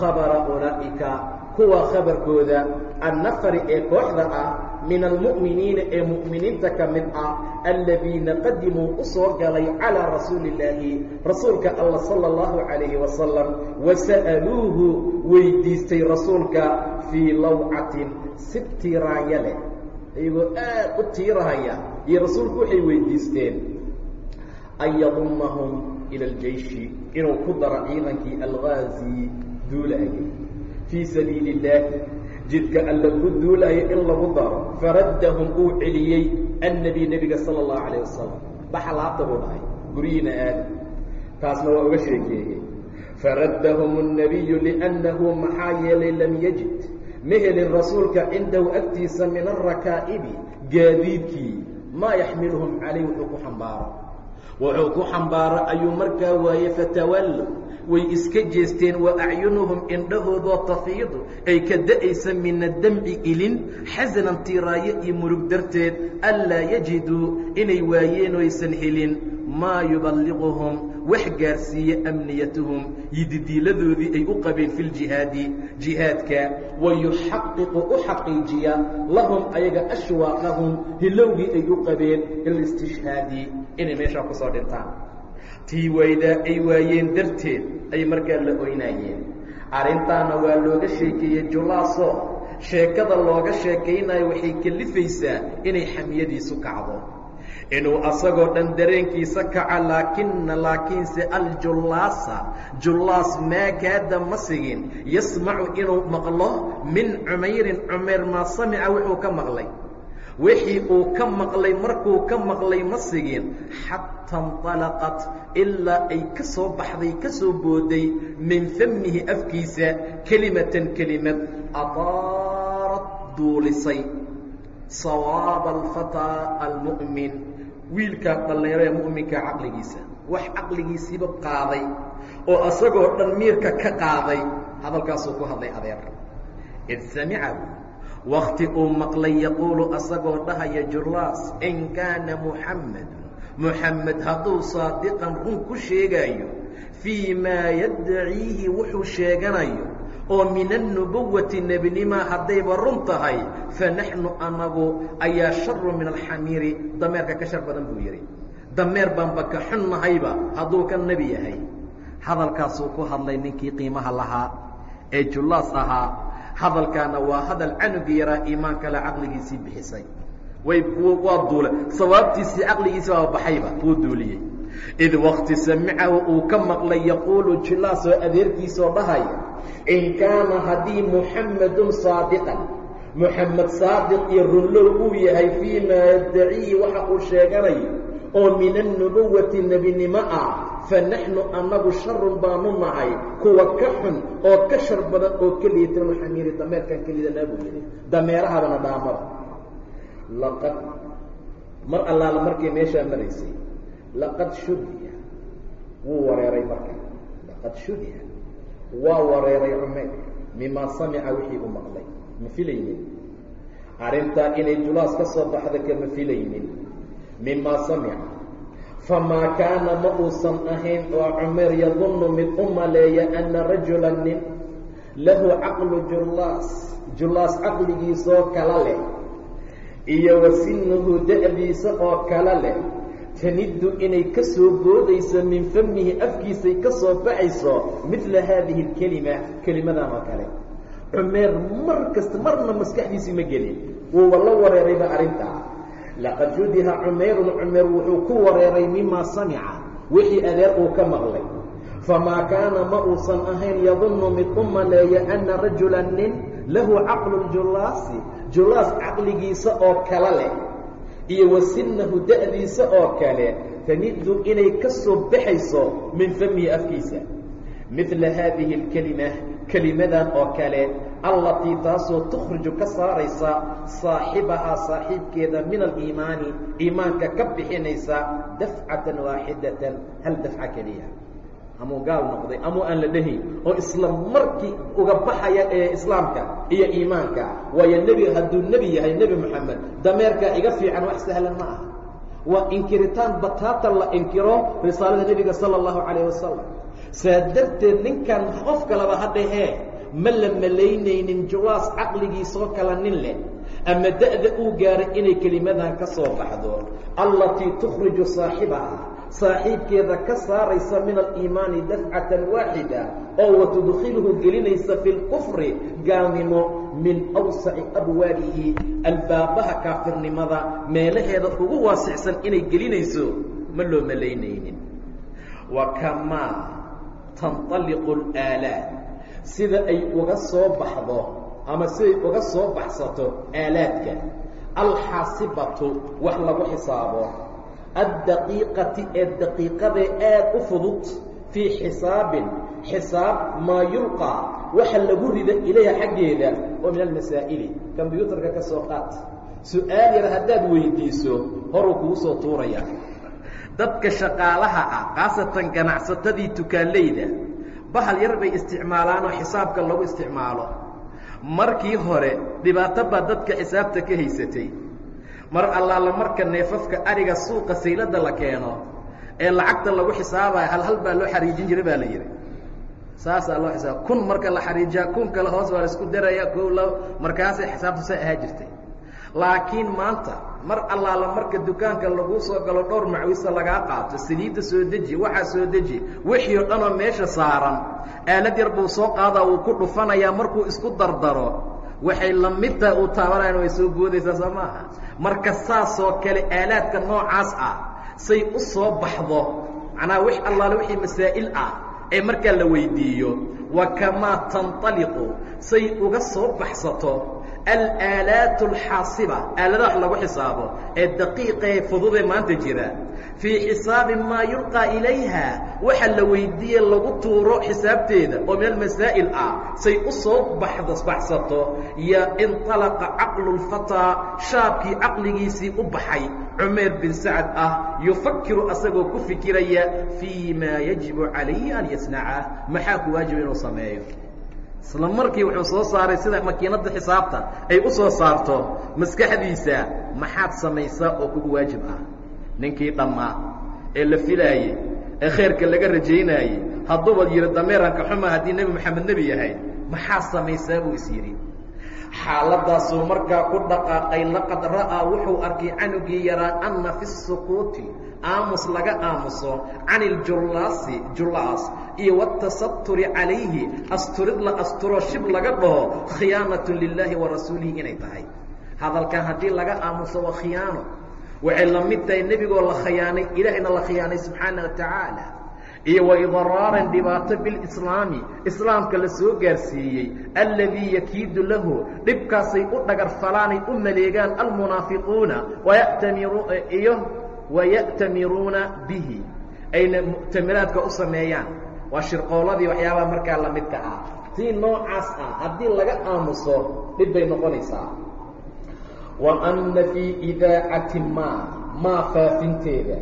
[SPEAKER 1] khabara ulaa'ika kuwa khabarkooda annafari ee kooxda ah min almu'miniina ee mu'miniinta ka mid ah aladiina qadimuu u soo galay calىa rasuuli اllaahi rasuulka alla salى اllahu calayhi wasalam wasa'aluuhu weydiistay rasuulka fii lawcatin si tiiraanya leh iyagoo aad u tiirahaya iyo rasuulku waxay weydiisteen an yadumahum ila اljeyshi inuu ku daro ciidankii algaazi duulaayay fii sabiili illaah jidka alla ku duulayo in lagu daro faraddahum uu celiyey annabi nebiga sala allahu calayh wasalam baxlaabta buu dhahay guryihiina aada taasna waa uga sheekeeyey. Faraddahum annabiyu liannahu maxaa yeelay lam yajid. Ma helin rasuulka cindahu agtiisa min alrakaa'ibi gaadiidkii. Maa yaxmiluhum calayh wuxuu ku xambaaro. Wuxuu ku xambaaro ayuu markaa waayey fatawallow way iska jeesteen wa acyunuhum indhahoodoo tafiidu ay ka da'aysa min addamci ilin xasanan tiiraayo iyo murug darteed anlaa yajiduu inay waayeen oysan helin maa yuballiquhum wax gaarsiiya amniyatuhum yididiiladoodii ay u qabeen fi ljihaadi jihaadka wa yuxaqiqu u xaqiijiya lahum ayaga ashwaaqahum hilowgii ay u qabeen ilistishhaadi inay meeshaa ku soo dhintaan tii waydaa ay waayeen darteed ay markaa la oynaayeen arrintaana waa looga sheekeeyey julaaso. Sheekada looga sheekaynayo waxay kelifaysaa inay xamiyadiisu kacdo. Inuu asagoo dhan dareenkiisa kaco laakina laakiinse aljullaasa jullaas maa kaada ma sigin. Yasmacu inuu maqlo min cumayrin cumayr maa samica wuxuu ka maqlay wixii uu ka maqlay markuu ka maqlay ma sigin. Xataa inطalaqat ilaa ay ka soo baxday ka soo booday min famihi afkiisa kelimatan kelimad adaarat duulisay. Sawaaba alfataa almu'min. Wiilkaa dhallinyaro ee mu'minkaa caqligiisa. Wax caqligiisiiba qaaday oo asagoo dhan miirka ka qaaday. Hadalkaasuu ku hadlay adeer. Id samicahu wakti uu maqlay yaquulu asagoo dhahaya julaas in kaana muxammadu muxammed hadduu saadiqan run ku sheegaayo fii maa yaddaciihi wuxuu sheeganayo oo min annubuwati nebinimaa haddayba run tahay fa naxnu anagu ayaa sharu min alxamiiri. Dameerka ka shar badan buu yidhi. Dameer baanba ka xun nahayba hadduu ka nebi yahay. Hadalkaasuu ku hadlay ninkii qiimaha lahaa ee jullaas ahaa hadalkaana waa hadal canugi yaraa iimaankale caqligiisii bixisay. Waa duule sawaabtiisii caqligiisi baaba baxayba wuu duuliyey. Id wakti samicahu uu ka maqlay yaquulu jilaas oo adeerkiisoo dhahaya in kaana haddii muxammedun saadiqan. Muxamed saadiq iyo runlow uu yahay fii maa yaddaciihi waxa uu sheeganayo oo min annubuwati nebinimo ah fa naxnu annagu sharun baanu nahay kuwa ka xun oo ka shar badan oo ka liitan xamiiri dameerkan ka liidanaa buu yidhi. Dameerahabana dhaamada laqad mar allaala markay meeshaa maraysay laqad shudiya wuu wareeray marka laqad shudiya waa wareeray cumayr mimaa samica wixii u maqlay. Ma filaynin? Arrintaa inay julaas ka soo baxda kama filaynin mimaa samica famaa kaana ma uusan ahayn oo cumayr yadunnu mid u maleeya anna rajula nin lahu caqlu julaas julaas caqligiisoo kala leh iyo wa sinuhu da'diisa oo kala leh taniddu inay ka soo boodayso min famihi afkiisay ka soo baxayso midla haadihi alkelima kelimadan oo kale cumeer mar kasta marna maskaxdiisii ma gelin wuuba la wareerayba arrintaa laqad judiha cumayrun cumeer wuxuu ku wareeray mimaa samica wixii adeer uu ka maqlay famaa kaana ma uusan ahayn yadunnu mid u maleeya anna rajula nin lahu caqlu julaasi julaas caqligiisa oo kala leh iyo wa sinahu da'diisa oo kale taniddu inay ka soo baxayso min famihi afkiisa midla haadihi alkelima kelimadan oo kale allatii taasoo tukhriju ka saaraysa saaxibahaa saaxiibkeeda min aliimaani iimaanka ka bixinaysa dafcatan waaxidatan hal dafca keliya. Amuu gaal noqday amuu aan la dhehayn oo isla markii uga baxaya ee islaamka iyo iimaanka waayo nebi hadduu nebi yahay nebi moxamed dameerkaa iga fiican wax sahlan ma aha. Waa inkiritaan bataata la inkiro risaalada nebiga sala allahu calayh wasalam saa darteed ninkan qof kaleba ha dhahee ma la malaynaynin jawaas caqligiisoo kala nin leh ama da'da uu gaaray inay kelimadan ka soo baxdo. Allatii tukhriju saaxibaha saaxiibkeeda ka saaraysa min aliimaani dafcatan waaxida oo wa tudkhiluhu gelinaysa fi lkufri gaalnimo min awsaci abwaabihi albaabaha kaafirnimada meelaheeda ugu waasicsan inay gelinayso ma loo malaynaynin. Wa kamaa tanطaliqu اlaalaad sida ay uga soo baxdo ama siday uga soo baxsato aalaadka alxaasibatu wax lagu xisaabo. Addaqiiqati ee daqiiqadee aad u fudud fii xisaabin xisaab maa yulqaa waxa lagu rida ilayha xaggeeda oo min almasaa'ili kombyuutarka ka soo qaat su'aal yar haddaad weydiiso horuu kugu soo tuuraya. Dadka shaqaalaha ah khaasatan ganacsatadii tukaanleyda bahal yar bay isticmaalaanoo xisaabka lagu isticmaalo. Markii hore dhibaato baa dadka xisaabta ka haysatay. Mar allaala marka neefafka ariga suuqa sayladda la keeno ee lacagta lagu xisaabayo hal hal baa loo xariijin jiray baa la yidhi. Saasaa loo xisaaba kun marka la xariijiyaa kun kale hoos baa la isku daraya ko la markaasay xisaabtu saa ahaa jirtay laakiin maanta mar allaala marka dukaanka laguu soo galo dhowr macwisa lagaa qaato saliidda soo deji waxaa soo deji wixii oo dhanoo meesha saaran aalad yar buu soo qaadaa wuu ku dhufanayaa markuu isku dardaro waxay la mid tahay uu taabanayaan way soo boodaysaa soo maaha? Marka saasoo kale aalaadka noocaas ah say u soo baxdo macnaha wix allaale wixii masaa'il ah ee markaa la weydiiyo wa kamaa tanطaliqu say uga soo baxsato alaalaat alxaasiba aaladaha lagu xisaabo ee daqiiqae fududee maanta jira fii xisaabi maa yulqaa ilayha waxa la weydiiye lagu tuuro xisaabteeda oo min almasaa'il ah say u soo baxsato yo inطalaqa caqlu lfataa shaabkii caqligiisii u baxay cumayr bin sacad ah yufakiru asagoo ku fikiraya fii maa yajibu calayhi an yasnaca maxaa ku waajiba inuu sameeyo isla markii wuxuu soo saaray sida makiinadda xisaabta ay u soo saarto maskaxdiisa maxaad samaysaa oo kugu waajib ah. Ninkii dhammaa ee la filaayey ee khayrka laga rajaynaayey hadduubaad yidhi dameeranka xuma haddii nebi moxamed nebi yahay maxaa samaysaa buu is yidhi xaaladaasuu markaa ku dhaqaaqay laqad ra'aa wuxuu arkay canugii yaraa anna fi sukuuti aamus laga aamuso can iljullaasi jullaas iyo watasaturi calayhi asturid la asturo shib laga dhaho khiyaanatun lilaahi wa rasuulihi inay tahay. Hadalkan haddii laga aamuso waa khiyaano. Waxay la mid tahay nebigoo la khiyaanay ilaahayna la khiyaanay subxaana wa tacaala iyo waidraaran dhibaato bilislaami islaamka la soo gaarsiiyey alladii yakiidu lahu dhibkaasay u dhagarfalaanay u maleegaan almunaafiquuna waya'tamiru iyo waya'tamiruuna bihi. Ayna mu'tamiraadka u sameeyaan. Waa shirqooladii waxyaabaha markaa la midka ah tii noocaas ah haddii laga aamuso dhib bay noqonaysaa. Wa anna fii idaacati maa maa faafinteeda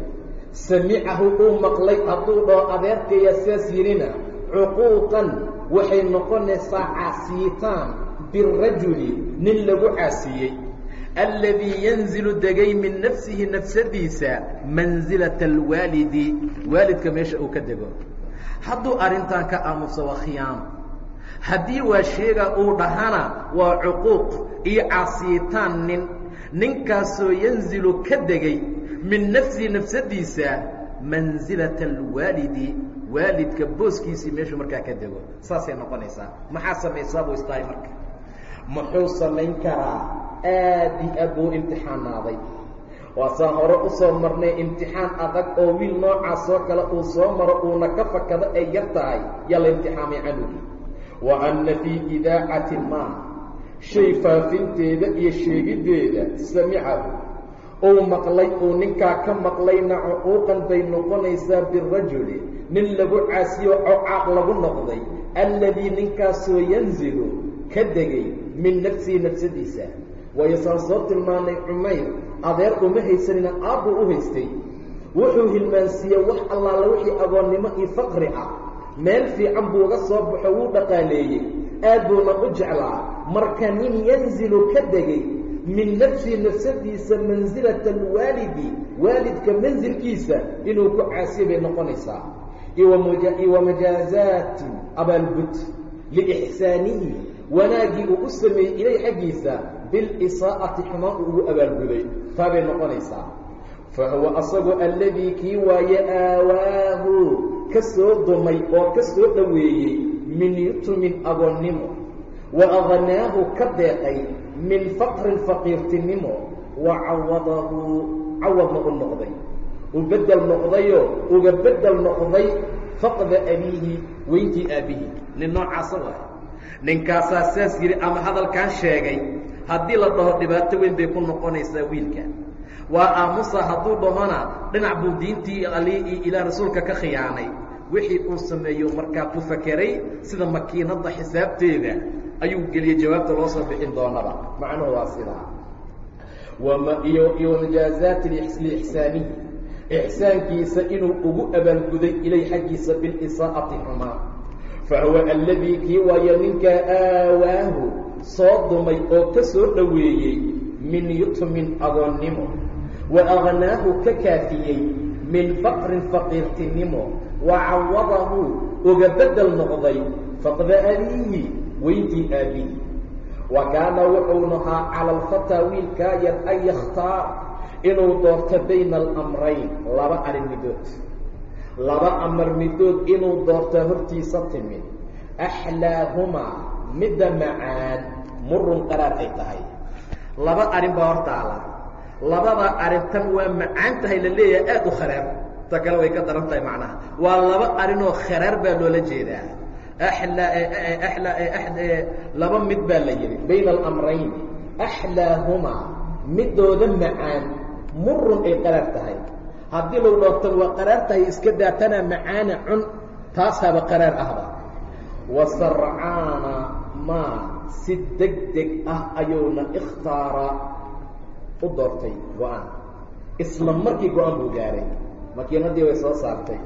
[SPEAKER 1] samicahu uu maqlay hadduu dhao adeerkaya saas yidhina cuquuqan waxay noqonaysaa caasiyitaan birajuli nin lagu caasiyey. Alladii yanzilu degay min nafsihi nafsadiisa mansilata alwaalidi waalidka meesha uu ka dego. Hadduu arrintan ka aamuso waa khiyaamo haddii waa sheega uu dhahana waa cuquuq iyo caasiyitaan nin ninkaasoo yanzilu ka degay min nafsihi nafsadiisa mansilata alwaalidi waalidka booskiisii meeshuu markaa ka dego. Saasay noqonaysaa. Maxaa samaysaa buu istahay marka? Muxuu samayn karaa? Aad i aad buu imtixaanaaday waasaa hore u soo marnay imtixaan adag oo wiil noocaas oo kale uu soo maro uuna ka fakado ay yar tahay. Yaa la imtixaamay canugii wa anna fii idaacati maa. Shay faafinteeda iyo sheegiddeeda samicahu uu maqlay uu ninkaa ka maqlayna cuquuqan bay noqonaysaa birajuli nin lagu caasiyo cocaaq lagu noqday alladii ninkaasoo yanzilu ka degay min nafsihi nafsadiisa. Waayo saan soo tilmaanay cumayr adeer uma haysanina aabbuu u haystay. Wuxuu hilmaansiiyey wax allaala wixii agoonnimo iyo faqri ah. Meel fiican buu uga soo baxo wuu dhaqaaleeyey. Aad buuna u jeclaa. Marka nin yanzilu ka degay min nafsihi nafsadiisa mansilata alwaalidi waalidka mansilkiisa inuu ku caasiyo bay noqonaysaa. Iyo wamajaazaatin abaalgud liixsaanihi wanaaggii uu u sameeyey ilay xaggiisa bilisaa'ati xumaan uu ugu abaalguday taa bay fa huwa asagu alladii kii waaye aawaahu ka soo dumay oo ka soo dhoweeyey min yutumin agoonnimo wa agnaahu ka deeqay min faqrin faqiirtinimo wa cawadahu cawadna u noqday. U beddel noqdayoo uga beddel noqday faqda abiihi weyntii aabbihi nin noocaasa waay. Ninkaasaa saas yidhi ama hadalkan sheegay haddii la dhaho dhibaato weyn bay ku noqonaysaa wiilka. Waa aamusa hadduu dhahona dhinac buu diintii ali iyo ilaah rasuulka ka khiyaanay wixii uu sameeyo markaa ku fakeray sida makiinadda xisaabteeda ayuu geliyey jawaabta loo soo bixin doonaba. Macnuhu waa sidaa. Iyo majaazaati liixsaanihi ixsaankiisa inuu ugu abaalguday ilay xaggiisa bilisaa'ati xumaa. Fa huwa alladii kii waayo ninkaa aawaahu soo dumay oo ka soo dhoweeyey min yutmin agoonnimo. Wa agnaahu ka kaafiyey min faqrin faqiirtinimo wa cawadahu uga beddel noqday faqda abiihi weyntii aabbihi wa kaana wuxuu nahaa cala alfataa wiilkaa yar an yakhtaar inuu doorto bayna alamrayn laba arrin midood laba amar midood inuu doortaa hortiisa timid axlaahumaa midda macaan murun qaraar ay tahay laba arrin baa hortaala labada arrin tan waa macaan tahay la leeyahay u kharaar ta kale way ka daran tahay macnaha. Waa laba arrinoo kharaar baa loola jeedaa. Laba mid baa la yidhi bayna alamrayn axlaahumaa midooda macaan murun ay qaraar tahay. Haddii lagu dhoofto waa qaraar tahay iska daatana macaana cun taasaaba qaraar ahba. Wasarcaana maa si deg deg ah ayuuna ikhtaara u doortay go'aan. Isla markii go'aan buu gaaray makiinadii way soo saartay.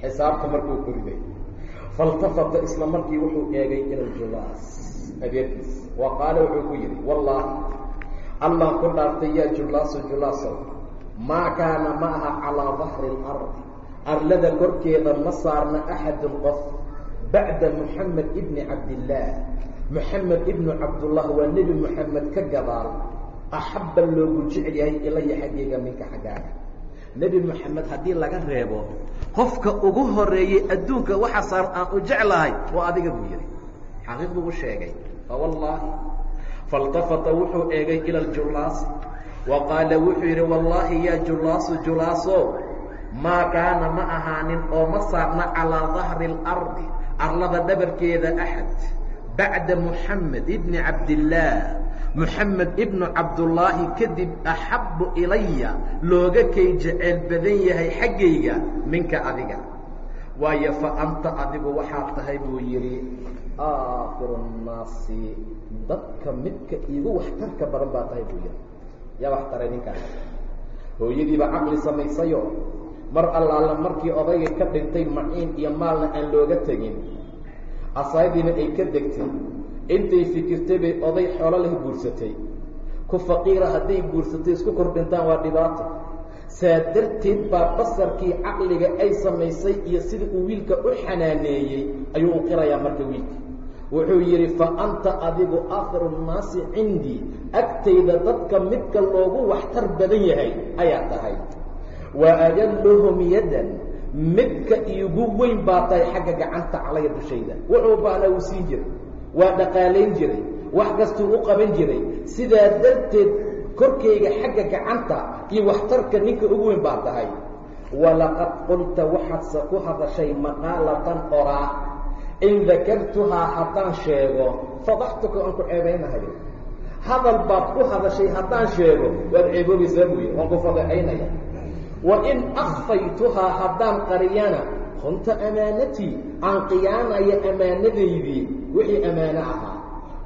[SPEAKER 1] Xisaabta markuu kuriday faltafata isla markii wuxuu eegay ila julaas adeerkiis. Wa qaala wuxuu ku yidhi wallaahi allaan ku dhaartay yaa julaasu julaasow maa kaana ma aha calaa dahri اlardi arlada korkeeda ma saarna axadun qof bacda muxamed ibni cabdillaah. Muxamed ibnu cabdullah waa nebi moxamed ka gadaal. Axabba loogu jecel yahay ilaya xaggeyga minka xaggaaga nebi moxamed haddii laga reebo qofka ugu horeeyey adduunka waxa aan u jeclahay waa adiga buu yidhi. Xaqiiq buu u sheegay fawallaahi faltafata wuxuu eegay ila ljulaasi wa qaala wuxuu yidhi wallaahi yaa julaasu julaaso maa kaana ma ahaanin oo ma saarna calaa dahri اlardi arlada dhabarkeeda axad bacda muxamed ibni cabdillaah muxamed ibnu cabdullaahi kadib axabbu ilaya looga kay jeceyl badan yahay xaggayga minka adiga. Waayo fa anta adigu waxaad tahay buu yidhi aakhiru nnaasi dadka midka iigu waxtarka badan baa tahay buu yidhi. Yaa wax taray ninkaas hooyadiiba caqli samaysayo. Mar allaala markii odayga ka dhintay maciin iyo maalna aan looga tegin asaayadiina ay ka degtay. Intay fikirtay bay oday xoolo leh guursatay. Ku faqiira hadday guursatay isku kor dhintaan waa dhibaato. Saa darteed baa basarkii caqliga ay samaysay iyo sida uu wiilka u xanaaneeyey ayuu uqirayaa marka wiilka wuxuu yidhi fa anta adigu aakhiru nnaasi cindii agtayda dadka midka loogu waxtar badan yahay ayaa tahay. Wa ajalluhum yaddan midka iigu weyn baa tahay xagga gacanta calaya dushayda. Wuxuu baana uu siin jiray waa dhaqaalayn jiray wax kastuu u qaban jiray. Sidaa darteed korkayga xagga gacanta iyo waxtarka ninka ugu weyn baa tahay. Walaqad qulta waxaadse ku hadashay maqaalatan oraa in dakartuhaa haddaan sheego fadaxtuka aan ku ceebaynahayo hadal baad ku hadashay haddaan sheego waad ceeboobaysaa buu yidhi waan ku fadeexaynaya wa in akfaytuhaa haddaan qariyana kunta amaanatii aan qiyaanaya ammaanadaydii wixii ammaano ahaa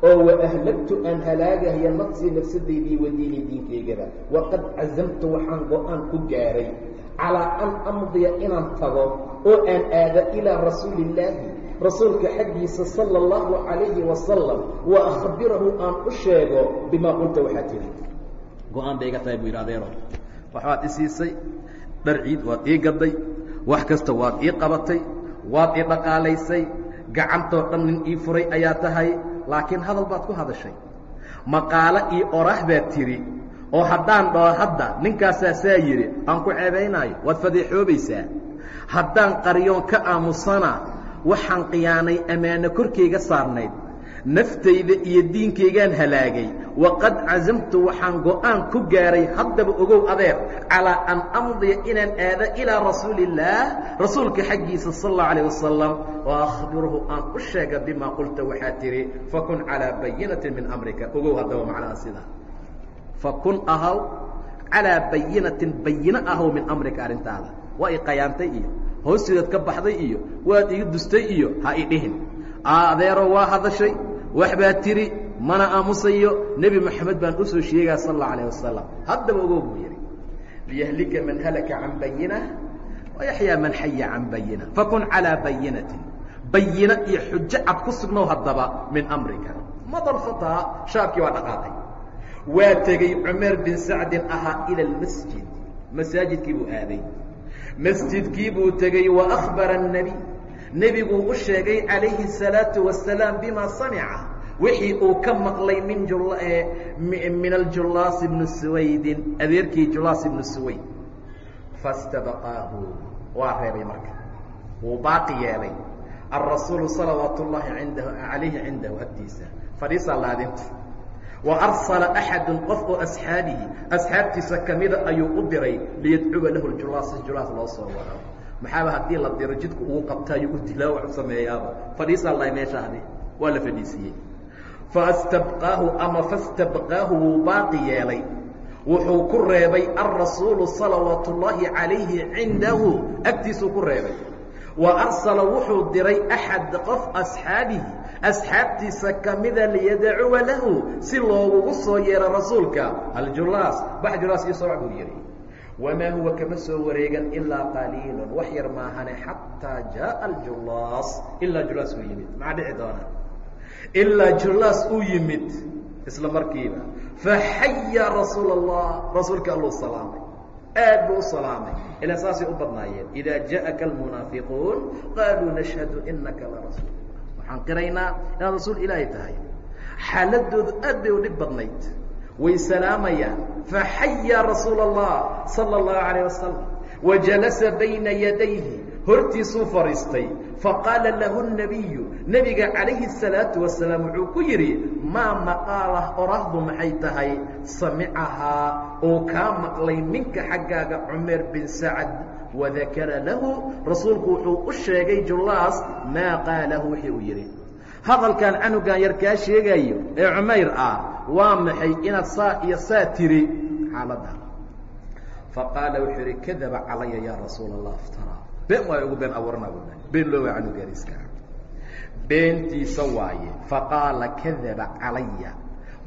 [SPEAKER 1] oo wa ahlagtu aan halaagahaya nafsii nafsadaydii wa diini diinkaygaba waqad casamtu waxaan go'aan ku gaaray calaa an amdiya inaan tago oo aan aado ilaa rasuuli illaahi rasuulka xaggiisa sala allahu calayhi wasalam wa akhbirahu aan u sheego bimaa qulta waxaa tiri. Go'aan bay iga tahay buu yidhi waxbaad i siisay dhar ciid waad ii gadday wax kasta waad ii qabatay waad ii dhaqaalaysay gacantoo dhan nin ii furay ayaa tahay laakiin hadal baad ku hadashay. Maqaalo io oraah baad tidhi oo haddaan dhaho hadda ninkaasaa saa yidhi aan ku ceebaynaayo waad fadeexoobaysaa. Haddaan qaryoon ka aamusana waxaan khiyaanay ammaano korkayga saarnayd naftayda iyo diinkaygaan halaagay. Waqad casamtu waxaan go'aan ku gaaray haddaba ogow adeer calaa an amdiya inaan aado ilaa rasuuli illaah rasuulka xaggiisa sal allau alayh wasalam wa akhbiruhu aan u sheega bimaa qulta waxaa tidhi fakun calaa bayinatin min amrika. Ogow haddaba macnaha sidaa fakun ahaw calaa bayinatin bayino ahaw min amrika arrintaada. Waa i qayaantay iyo hoostidaad ka baxday iyo waad iga dustay iyo ha i dhihin. Adeero waa hadashay wax baa tiri mana aamusayo nebi moxamed baan u soo sheegaa sal allau alayh wasalam haddaba ogow buu yidhi liyahlika man halaka can bayina wayaxyaa man xaya can bayina fakun calaa bayinatin bayino iyo xujo cad ku sugnow haddaba min amrika. Madalfataa shaabkii waa dhaqaaqay. Waa tegey cumeer bin sacdin ahaa ila almasjid. Masaajidkii buu aaday. Masjidkii buu tegey wa akhbara الnebiy nebiguu u sheegay calayhi الsalaaةu wasalaam bima samica wixii uu ka maqlay min min aljulaas bni suwaydin adeerkii julaas ibni suwayd fastabaqaahu waa reebay marka wuu baaqi yeelay alrasuulu salawaat ullaahi indahu calayhi cindahu agtiisa fadhiisaa laadinta wa arsala axadu qof oo asxaabihi asxaabtiisa kamida ayuu u diray liyadcuwa lahu julaas julaas loo soo waro maxaaba haddii la diro jidku ugu qabtaayo u dilaa wax u sameeyaaba. Fadhiisaa lahay meeshaadi waa la fadhiisiiyey. Faastabqaahu ama fastabqaahu wuu baaqi yeelay. Wuxuu ku reebay alrasuulu salawaat ullaahi calayhi cindahu. Agtiisuu ku reebay. Wa arsala wuxuu diray axad qof asxaabihi. Asxaabtiisa kamida liyadacuwa lahu. Si loogugu soo yeero rasuulka. Aljulaas bax julaas io sooc buu yidhi wamaa huwa kama soo wareegan ilaa qaliilun wax yar maahane xataa jaaa aljulaas ilaa julaas uu yimid maxaa dhici doona ilaa julaas uu yimid isla markiiba faxaya rasuul allah rasuulka alluu salaamay aad buu salaamay ilaa saasay u badnaayeen idaa jaءaka almunaafiquun qaaluu nashhadu inaka la rasuul waxaan qiraynaa inaad rasuul ilaahay tahay xaaladoodu aad bay u dhib badnayd way salaamayaan faxaya rasuul الlah salى الlahu عalيه wasalam wajalasa bayna yadayhi hortiisuu fadhiistay faqaala lahu الnabiyu nebiga calayhi الsalaaةu wasalaam wuxuu ku yidhi maa maqaalah orahdu maxay tahay samicahaa uu kaa maqlay minka xaggaaga cumeer bin sacad wadakara lahu rasuulku wuxuu u sheegay julaas maa qaalahu wixii uu yidhi hadalkan canugan yar kaa sheegayo ee cumayr ah waa maxay inaad saa iyo saa tiri xaaladda? Faqaala wuxuu yidhi kadaba calaya yaa rasuula allah aftaraa been waayo ugu been abuurana bu been loo waa canugaariska beentiisa waaye faqaala kadaba calaya.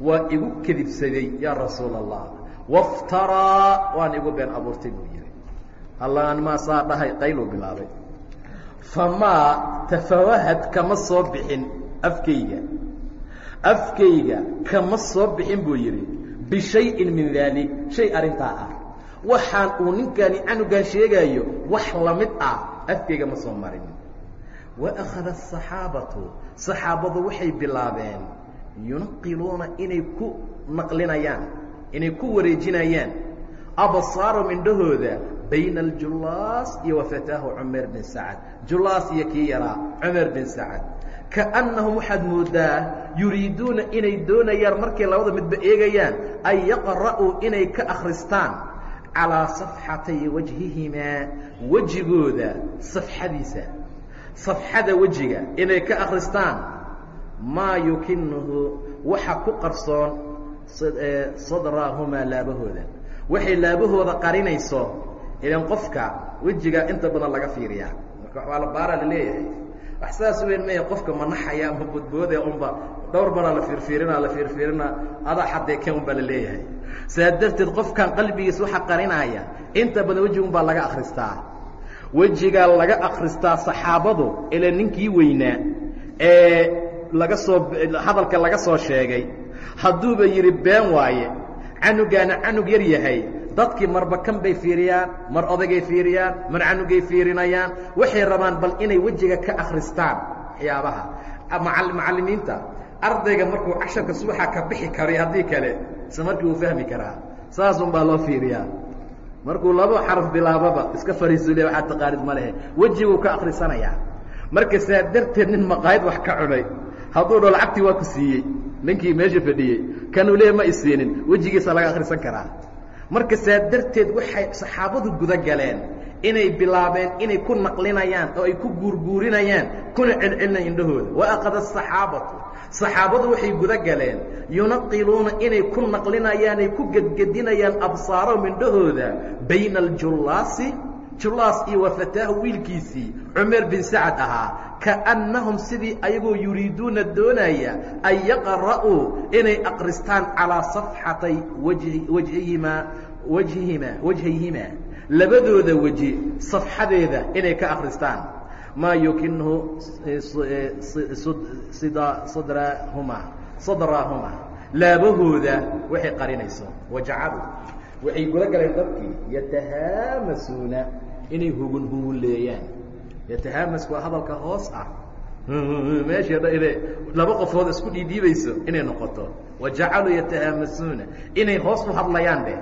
[SPEAKER 1] Waa igu kedibsaday yaa rasuula allah waftaraa. Waan igu been abuurtay buu yihi hallaan maa saa dhahay qayluu bilaabay. Famaa tafawahad kama soo bixin afkayga afkayga kama soo bixin buu yidhi bishayin min daalik shay arrintaa ah. Waxaan uu ninkani canugan sheegaayo wax la mid ah afkayga ma soo marin wa akhada asaxaabatu saxaabadu waxay bilaabeen yunaqiluuna inay ku naqlinayaan inay ku wareejinayaan absaarum indhahooda bayna aljulaas iyo wa fataahu cumeer bin sacad. Julaas iyo kii yaraa cumeer bin sacad kaannahum waxaad moodaa yuriiduuna inay doonayaan markay labada midba eegayaan an yaqra'uu inay ka akhristaan calaa safxatay wajhihimaa wejigooda safxadiisa. Safxada wejiga inay ka akhristaan maa yukinuhu waxa ku qarsoon sadraahumaa laabahooda. Waxay laabahooda qarinayso ilan qofka wejiga inta badan laga fiiriyaa. Marka waa la baaraa la leeyahay wax saas weyn maya qofka manaxaya ama bodboodaya unba. Dhowr baraa la fiirfiirina la fiirfiirina adaa xadee ken un baa la leeyahay. Saa darteed qofkan qalbigiisa waxa qarinaya inta badan wejigun baa laga akristaa wejigaa laga akristaa saxaabadu ila ninkii weynaa ee laga soo hadalka laga soo sheegay. Hadduuba yidhi been waaye canugaana canug yar yahay dadkii marba kan bay fiiriyaan mar odagay fiiriyaan mar canugay fiirinayaan. Waxay rabaan bal inay wejiga ka akhristaan waxyaabaha. Macallimiinta ardayga markuu casharka subaxa ka bixi karay haddii kale isla markii uu fahmi karaa saasun baa loo fiiriyaa. Markuu laba xaraf bilaababa iska fariisule waxaa taqaanid ma lehe wejiguu ka akhrisanayaa marka saa darteed nin maqaayad wax ka cunay hadduu dho lacagtii waa ku siiyey ninkii meesha fadhiyey kanuu leeya ma isiinin wejigiisa laga akhrisan karaa marka saa darteed waxay saxaabadu guda galeen inay bilaabeen inay ku naqlinayaan oo ay ku guurguurinayaan kuna celcelinayaan indhahooda. Wa aqada asaxaabatu saxaabadu waxay guda galeen yunaqiluuna inay ku naqlinayaan ay ku gedgedinayaan absaarahum indhahooda. Bayna aljullaasi julaas iyo wa fataahu wiilkiisii cumeer bin sacad ahaa kaannahum sidii ayagoo yuriiduuna doonaya an yaqra'uu inay aqristaan calaa safxatay wajhihimaa wajhihimaa wajhayihimaa labadooda weji safxadeeda inay ka akristaan maa yukinhu sadrahumaa sadraahumaa laabahooda waxay qarinayso. Wajacaluu waxay guda galeen dadkii yatahaamasuuna inay hugun hugunleeyaan yatahaamasku waa hadalka hoos ah. Meeshii dha inay laba qofood isku dhiidhiibayso inay noqoto. Wajacaluu yatahaamasuuna inay hoos u hadlayaan dheh.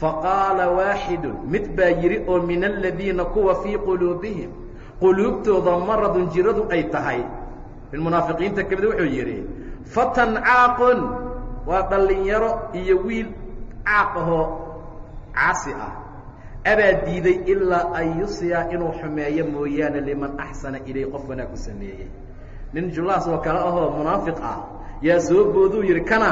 [SPEAKER 1] Faqaala waaxidu mid baa yidhi oo min aladiina kuwa fii quluubihim. Quluubtooda maradun jiradu ay tahay. Min munaafiqiinta ka mid wuxuu yidhi fatan caaqun waa dhallinyaro iyo wiil caaq ahoo caasi ah abaa diiday ilaa an yusya inuu xumeeyo mooyaane liman axsana ilay qof wanaag ku sameeyey. Nin julaas oo kale ahoo munaafiq ah yaa soo booduu yidhi kana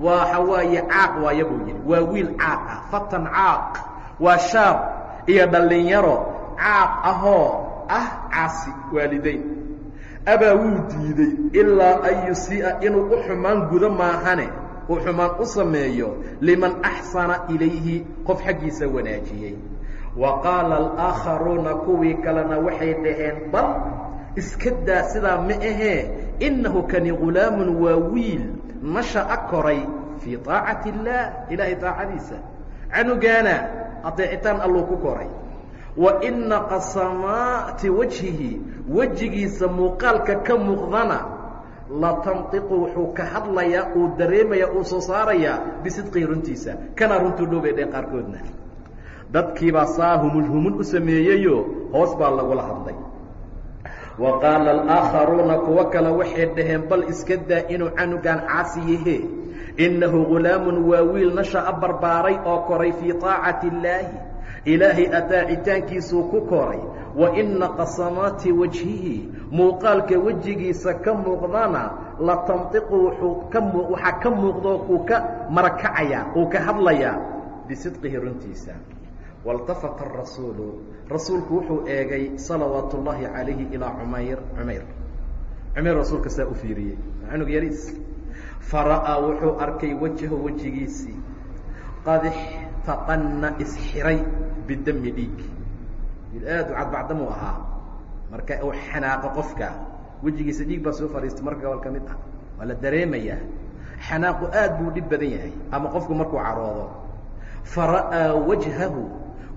[SPEAKER 1] waxa waaye caaq waaya buu yidhi waa wiil caaq ah fatan caaq waa shaab iyo dhallinyaro caaq ahoo ah caasi waalidayn abaa wuu diiday ilaa an yusii'a inuu u xumaan gudo maahane uu xumaan u sameeyo liman axsana ilayhi qof xaggiisa wanaajiyey. Wa qaala alakharuuna kuwii kalena waxay dhaheen bal iska daa sidaa ma ahee innahu kani ghulaamun waa wiil nasha'a koray fii aacati اllaah ilaahay aacadiisa canugaana adeecitaan alluu ku koray. Wa ina qasamaati wajhihi wejigiisa muuqaalka ka muuqdana latantiqu wuxuu ka hadlayaa uu dareemayaa uu soo saarayaa bisidqihi runtiisa. Kana runtuu dhow bay dheen qaarkoodna. Dadkiibaa saa humul humul u sameeyeyo hoos baa lagula hadlay. Wa qaala alaaakharuuna kuwo kale waxay dhaheen bal iska daa inuu canugaan caasi yahe innahu gulaamun waa wiil nasha'a barbaaray oo koray fii طaacati illaahi. Ilaahay ataacitaankiisuu ku koray wa ina qasamaati wajhihi muuqaalka wejigiisa ka muuqdana latantiqu wuxuu ka mu waxaa ka muuqdo uu ka marakacayaa uu ka hadlayaa bisidqihi runtiisa. Waltafata arasuulu rasuulku wuxuu eegay salawaatu ullaahi calayhi ilaa cumayr cumayr. Cumayr rasuulka saa u fiiriyey cunug yariis. Fara'aa wuxuu arkay wajahu wejigiisii qad ixtaqanna isxiray bidami dhiig aad u cadbacdamuu ahaa. Marka uu xanaaqo qofka wejigiisa dhiig baa soo fadhiistay marka gobol ka mid ah. Waa la dareemayaa. Xanaaqu aad buu dhib badan yahay ama qofku markuu caroodo. Fara'aa wajhahu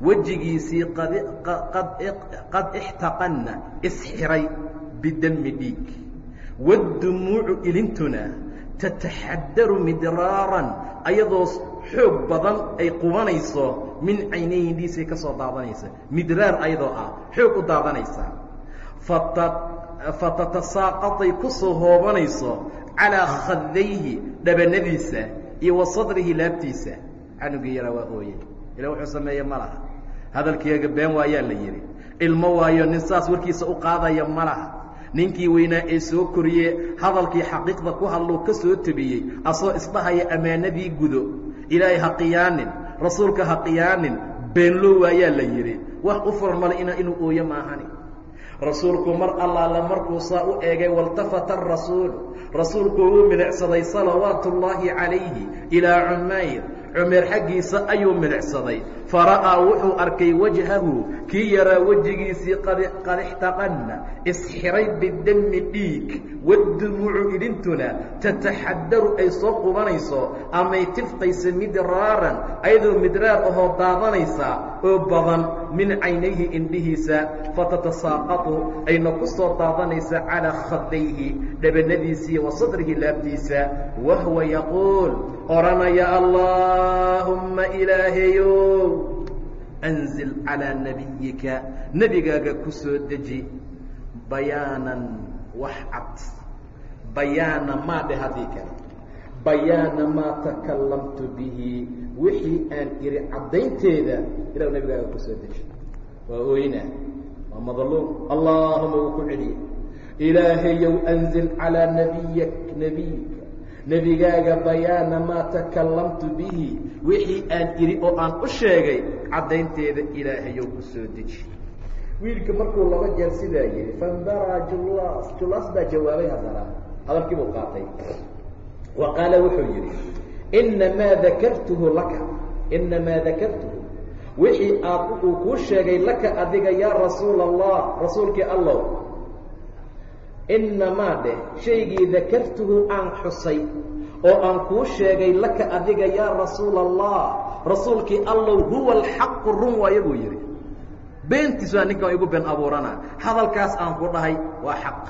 [SPEAKER 1] wejigiisii qad ixtaqanna isxiray bidami dhiig. Waddumuucu ilintuna tataxadaru midraaran ayadoo xoog badan ay qubanayso min caynayhi indhiisay ka soo daadanaysa midraar ayadoo ah xoog u daadanaysa fatatasaaqatay ku soo hoobanayso calaa khadayhi dhabanadiisa iyo wa sadrihi laabtiisa. Canugii yaraa waa ooye ila wuxuu sameeye ma laha. Hadalkeega been waayaa la yidhi. Ilmo waayo nin saas warkiisa u qaadaya ma laha. Ninkii weynaa ee soo koriye hadalkii xaqiiqda ku hadluu ka soo tebiyey asoo isdhahaya ammaanadii gudo. Ilaahay ha qiyaanin rasuulka ha qiyaanin beenloo waayaa la yidhi wax u furan male ina inuu ooyo maahani. Rasuulku mar allaala markuu saa u eegay waltafata arasuulu rasuulku wuu milicsaday salawaatu ullaahi calayhi ilaa cumayr cumeer xaggiisa ayuu milicsaday. Fara'aa wuxuu arkay wajhahu kii yaraa wejigiisii qad ixtaqanna isxiray bidami dhiig waddumuucu idhintuna tataxadaru ay soo qubanayso amay tifqaysa midraaran ayadoo midraar ahoo daadanaysa oo badan min caynayhi indhihiisa fatatasaaqatu ayna ku soo daadanaysa calaa khadayhi dhabanadiisii wa sadrihi laabtiisa wahwa yaquul odhanaya allaahumma ilaahayow anzil calaa nebiyika nebigaaga ku soo deji bayaanan wax cad bayaana maa dhe haddii kale bayaana maa takallamtu bihi wixii aan iri caddaynteeda ilahu nebigaaga ku soo deji. Waa ooyna waa madluum. Allaahuma uu ku celiye. Ilaahayow anzil calaa nebiyak nebiyika nebigaaga bayaana maa takallamtu bihi. Wixii aan idhi oo aan u sheegay caddaynteeda ilaahayow ku soo deji. Wiilka markuu laba jeer sidaa yidhi fambaraa jullaas jullaas baa jawaabay haddana. Hadalkii buu qaatay. Wa qaala wuxuu yidhi inamaa dakartuhu laka inamaa dakartuhu wixii aad uu kuu sheegay laka adiga yaa rasuula allah rasuulkii allow inamaa dheh shaygii dakartuhu aan xusay oo aan kuu sheegay laka adiga yaa rasuula allah rasuulkii allow huwa alxaqu run waayo buu yidhi beentiis waa ninkan igu been abuurana hadalkaas aan ku dhahay waa xaq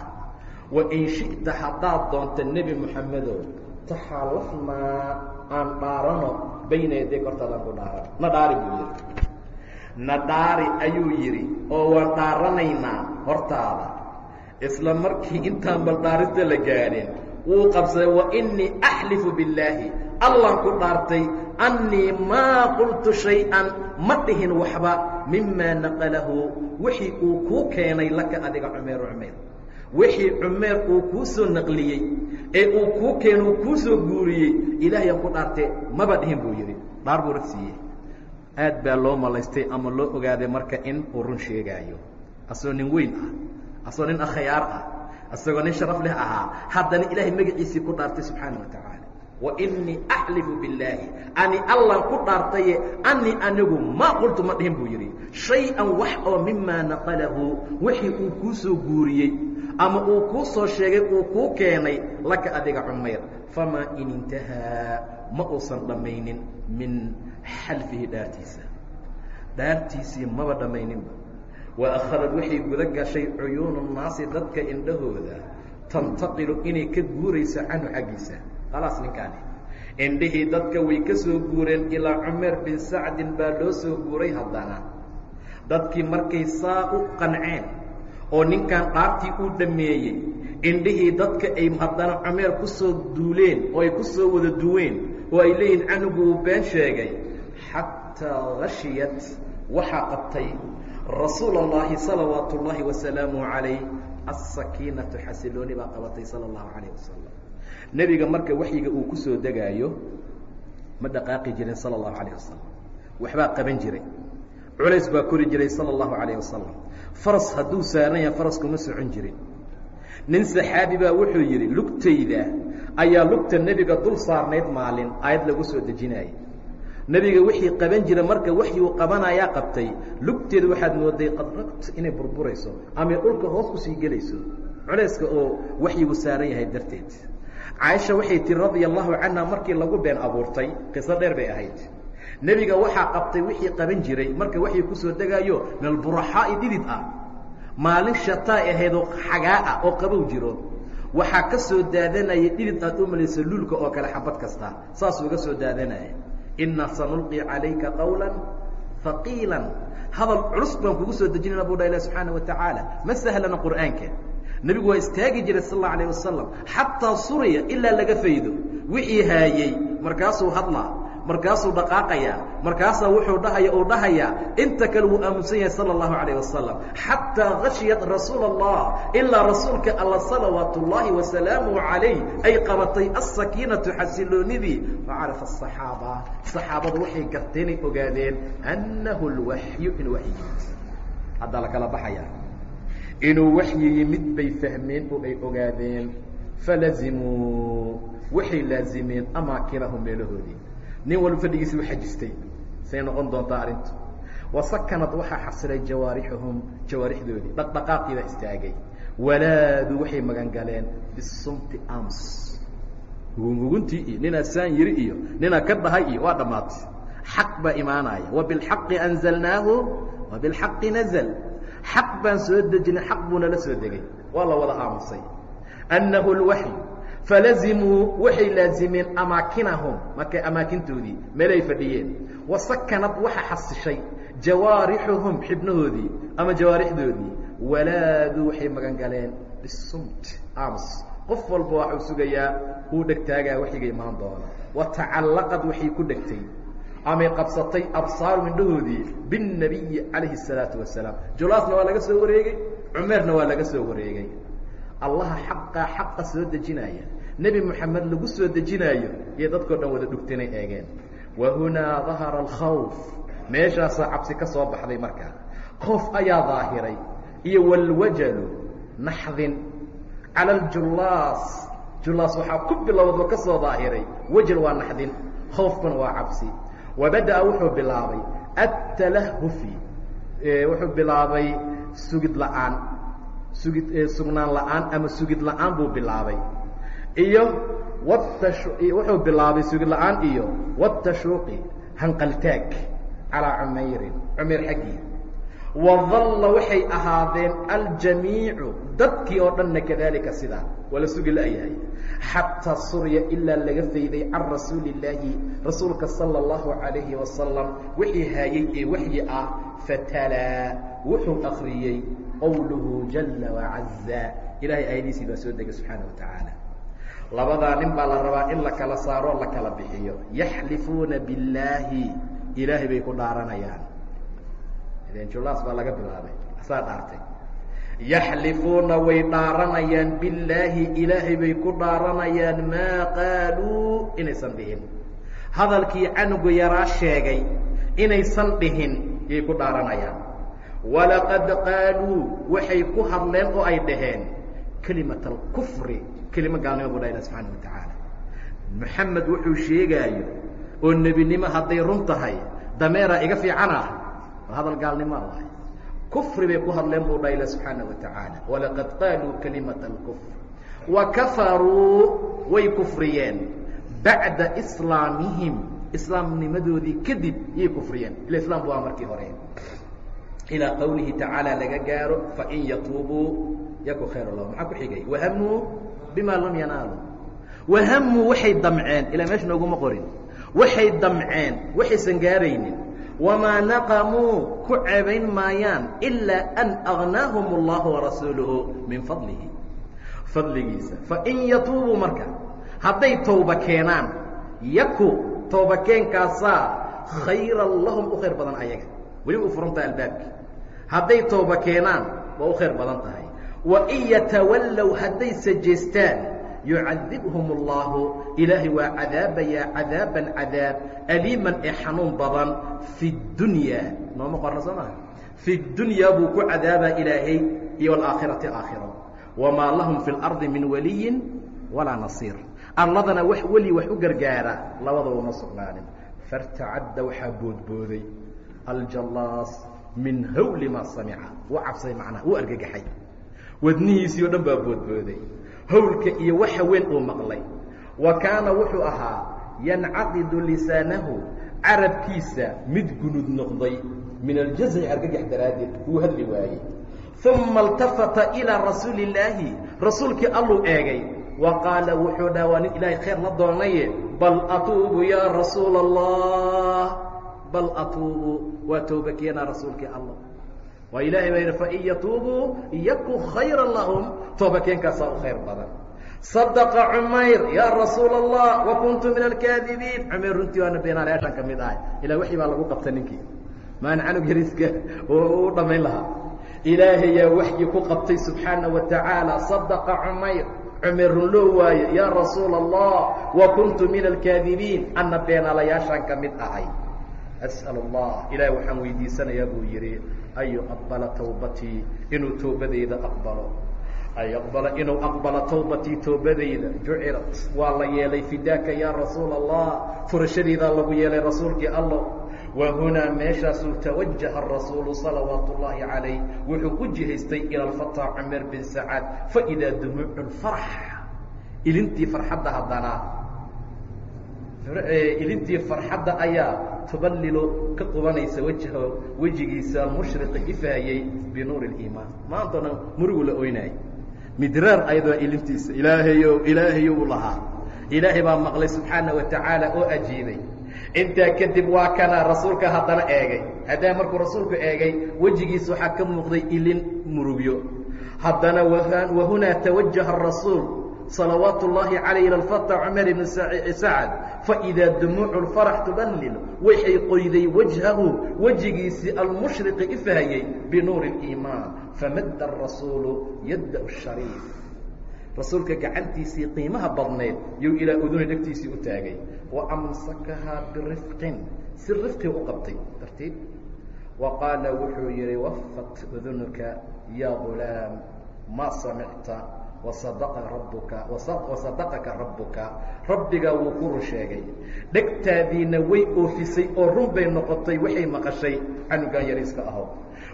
[SPEAKER 1] wa in shi'ta haddaad doonta nebi moxamedow taxaalafnaa aan dhaarano bayna yaday kortaadaan ku dhaaran na dhaari buu yidhi. Na dhaari ayuu yidhi oo waan dhaaranaynaa hortaada. Isla markii intaan baldhaarinta la gaadhin wuu qabsaday wa innii axlifu billaahi. Allaan ku dhaartay annii maa qultu shay-an. Ma dhihin waxba mimaa naqalahu. Wixii uu kuu keenay laka adiga cumeer cumeer wixii cumeer uu kuu soo naqliyey ee uu kuu keena uu kuu soo guuriyey ilaahayaan ku dhaartee maba dhihin buu yidhi. Dhaar buu rag siiyey aad baa loo malaystay ama loo ogaaday marka in uu run sheegaayo. Asagoo nin weyn ah asagoo nin akhyaar ah isagoo nin sharaf leh ahaa haddana ilaahay magaciisii ku dhaartay subxaana wa tacaala. Wainii axlifu billaahi ani allan ku dhaartaye anii anigu maa qultu ma dhihin buu yidhi. Shay-an wax oo mimaa naqalahu wixii uu kuu soo guuriyey ama uu kuu soo sheegay uu kuu keenay laka adiga cumayr famaa in intahaa ma uusan dhammaynin min xalfihi dhaartiisa. Dhaartiisii maba dhammayninba wa akhadad waxay guda gashay cuyuunu nnaasi dadka indhahooda tantaqilu inay ka guurayso canhu xaggiisa. Khalaas ninkaani. Indhihii dadka way ka soo guureen ilaa cumeer bin sacdin baa loo soo guuray haddana. Dadkii markay saa u qanceen oo ninkan dhaartii uu dhammeeyey indhihii dadka ay haddana cumeer ku soo duuleen oo ay ku soo wada duween oo ay leeyihin canugu uu been sheegay xataa hashiyat waxaa qabtay rasuula اllahi salawaatu اllahi wasalaamu calayh asakiinatu xasilooni baa qabatay sala اllahu calayh wasalam nebiga marka waxyiga uu ku soo degaayo ma dhaqaaqi jirin sala اllahu calayh wasalam waxbaa qaban jiray culays baa kori jiray sala اllahu calayh wasalam faras hadduu saaran yahay faraskuma socon jirin. Nin saxaabi baa wuxuu yidhi lugtayda ayaa lugta nebiga dul saarnayd maalin aayad lagu soo dejinayay. Nebiga wixii qaban jira marka waxyuu qabanayaa qabtay lugteeda waxaad mooday qadragt inay burburayso ama dhulka hoos u sii gelayso. Culayska oo waxyigu saaran yahay darteed. Caaisha waxay tihi radia allahu canha markii lagu been abuurtay qiso dheer bay ahayd nebiga waxaa qabtay wixii qaban jiray marka waxay ku soo degaayo min alburaxaa'i dhidid ah maalin shataa ahayd oo xagaa ah oo qabow jiro waxaa ka soo daadanaya dhidid aad u malayso luulka oo kale xabad kasta saasuu uga soo daadanaya inaa sanulqi calayka qawla haqiila hadal culus baan kugu soo dejinayna bu dha ilah subxaana wa tacaala. Ma sahlana qur'aanka? Nebigu waa istaagi jiray sal allau alayh wasalam xataa suriya ilaa laga faydo. Wixii haayey markaasuu hadlaa markaasuu dhaqaaqayaa markaasaa wuxuu dhahaya uu dhahayaa inta kale wuu aamusan yahay sala allahu calayh wasalam xataa khashiyat rasuula allah ilaa rasuulka alla salawaatu ullaahi wasalaamuhu calayh ay qabatay alsakiinatu xasiloonidii facarafa asaxaaba saxaabadu waxay garteenay ogaadeen annahu lwaxyu inuu waxyi yimid haddaa la kala baxayaa inuu waxyi yimid bay fahmeen oo ay ogaadeen. Falazimuu waxay laazimeen amaakinahum meelahoodii nin walba fadhigiisi u xajistay. Say noqon doontaa arrintu. Wasakanad waxaa xasilay jawaarixuhum jawaarixdoodii. Dhaqdhaqaaqiibaa istaagay. Walaadu waxay magan bisumti ams. Hugunhuguntii iyo ninaa saan yiri iyo ninaa ka dhahay iyo waa dhammaatay. Xaq baa imaanaya. Wabilxaqi anzalnaahu wabilxaqi nazl xaq baan soo dejinay xaq buu nala soo degay. Waa la wada aamusay. Annahu lwaxyu falazimuu waxay laazimeen amaakinahum markay amaakintoodii meelay fadhiyeen wasakanad waxa xasishay jawaarixuhum xibnahoodii ama jawaarixdoodii walaadu waxay magan galeen bisumt ams qof walba waxuu sugayaa uu dhegtaagaa waxiga imaan doona watacallaqad waxay ku dhegtay amay qabsatay absaaru indhahoodii biاnabiyi calayhi الsalaatu wasalaam julaasna waa laga soo wareegay cumeerna waa laga soo wareegay allaha xaqa xaqa soo dejinaya nebi moxamed lagu soo dejinaayo iyo dadkao dhan wada dhugtinay eegeen. Wa hunaa dahara alkhawf. Meeshaasaa cabsi ka soo baxday markaa koof ayaa daahiray iyo walwajalu naxdin. Cala aljullaas. Jullaas waxaa ku bilowdo ka soo daahiray wajal waa naxdin. Khoofkuna waa cabsi. Wabada'a wuxuu bilaabay attalahufi wuxuu bilaabay sugid la'aan. Sugid sugnaan la'aan ama sugid la'aan buu bilaabay iyo wuxuu bilaabay sugid la'aan iyo watashuuqi hanqaltaag calaa cumayrin cumayr xaggii wadalla waxay ahaadeen aljamiicu dadkii oo dhanna kadalika sidaa waa la sugi la'yahay xataa surya ilaa laga fayday can rasuuli rasuulka sala allahu calayhi wasalam wixii haayey ee waxyi ah fatalaa wuxuu akriyey qowluhu jala wacaza ilahay aayadiisii baa soo degay subxaana wa tacaala labadaa nin baa la rabaa in la kala saaroo la kala bixiyo. Yaxlifuuna billaahi ilaahay bay ku dhaaranayaan. Julaas baa laga bilaabay. Asaa dhaartay. Yaxlifuuna way dhaaranayaan billaahi ilaahay bay ku dhaaranayaan maa qaaluu inaysan dhihin. Hadalkii canugu yaraa sheegay inaysan dhihin yay ku dhaaranayaan. Walaqad qaaluu waxay ku hadleen oo ay dhaheen kelimat alkufri kelimo gaalnimo bu dha ilah subxaana wa tacaala. Moxamed wuxuu sheegaayo oo nebinimo hadday run tahay dameeraa iga fiican ah. Hadal gaalnimaa lahay kufri bay ku hadleen buu dha ila subxaana wa tacaala. Walaqad qaaluu kalimata alkufr. Wa kafaruu way kufriyeen. Bacda islaamihim islaamnimadoodii kadib yay kufriyeen. Ila islaamku waa markii hore. Ilaa qawlihi tacaala laga gaaro fain yatuubuu yaku khayr maxaa ku xigay? Wahamuu bima lam yanaalu. Wahamuu waxay damceen ilaa meesha nooguma qorin. Waxay damceen waxaysan gaaraynin wamaa naqamuu ku ceebayn maayaan ilaa an agnaahum اllahu warasuuluhu min fadlihi. Fadligiisa. Fain yatuubuu marka hadday towba keenaan yaku toobakeenkaasaa khayran lahum u khayr badan ayaga. Weli u furan tahay albaabki. Hadday tooba keenaan waa u khayr badan tahay wain yatawallow hadday sajeestaan yucadibhum اllahu ilaahay waa cadaabayaa cadaaban cadaab aliiman ee xanuun badan fi اdunyaa nooma qorna soo maha fi اdunyaa buu ku cadaabaa ilaahay iyo alaakhirati aakhiro wamaa lahum fi اlardi min waliyin walaa nasiir arladana wax weli wax u gargaara labadaba uma sugnaanin faاrtacadda waxaa boodbooday aljallaas min hawli maa samica wuu cabsay macnaha wuu argagaxay wadnihiisii o dhan baa boodbooday hawlka iyo waxa weyn uu maqlay wa kaana wuxuu ahaa yancaqidu lisaanahu carabkiisa mid gunud noqday min aljaزci argagax daraaddeed wuu hadli waayey uma اltafata ilىa rasuuli اllaahi rasuulkii alluu eegay wa qaala wuxuu dhaha waa nin ilaahay khayr la doonaye bal atuubu yaa rasuula الlah bal atuubu waa tooba keenaa rasuulkii allah waa ilahay baa yidhi fain yatuubuu yaku khayra lahum. Tooba keenkaasaa u khayr badan. Sadaqa cumayr yaa rasuul allah wa kuntu min alkaadibiin cumayr runtii waana beenaalayaashan ka mid ahay. Ilaa waxii baa lagu qabta ninkii. Maan canug yariska (laughs) u dhammayn lahaa. Ilaahayaa waxyi ku qabtay subxaana wa tacaala. Sadaqa cumayr cumayr runloo waaye yaa rasuula allah wa kuntu min alkaadibiin beenaalayaashan ka mid ahay as'al allah ilaahay waxaan weydiisanayaa buu yidhi an yuqabala tawbatii inuu toobadayda aqbalo. An yaqbala inuu aqbalo tawbatii toobadayda jucilat. Waa la yeelay fidaaka yaa rasuula allah furashadaydaa lagu yeelay rasuulkii allah wa hunaa meeshaasuu tawajaha rasuulu salawaatu ullaahi calayh. Wuxuu u jihaystay ila alfataa cumer bin sacaad faidaa dumuucu lfarx ilintii farxadda haddana ilintii farxadda ayaa tubalilo ka qubanaysa wajho wejigiisa mushriqi ifahayey binuuri اliimaan maantao dhan murigu la oynaayay midraar ayadoo ilintiisa ilaahayow ilaahayow lahaa. Ilaahay baa maqlay subxaana wa tacaala oo ajiibay. Intaa kadib waa kanaa rasuulka haddana eegay. Haddaa markuu rasuulku eegay wejigiisa waxaa ka muuqday ilin murugyo. Haddana wahunaa tawajaha rasuul salawaat ullaahi calayh ila alfata cumar ibni sacad faidaa dumuucu lfarax tuballil waxay qoyday wajhahu wejigiisii almushriqi ifahayey binuuri اliimaan famadda arasuulu yadda shariif. Rasuulka gacantiisii qiimaha badnayd yuu ilaa uduni dhegtiisii u taagay. Wa amsakahaa birifqin si rifqii u qabtay. Tartiib wa qaala wuxuu yihi wafat udunuka yaa gulaam maa samicta wasadaqaka rabbuka rabbigaa wuu ku run sheegay dhegtaadiina way oofisay oo run bay noqotay waxay maqashay canugan yariiska aho.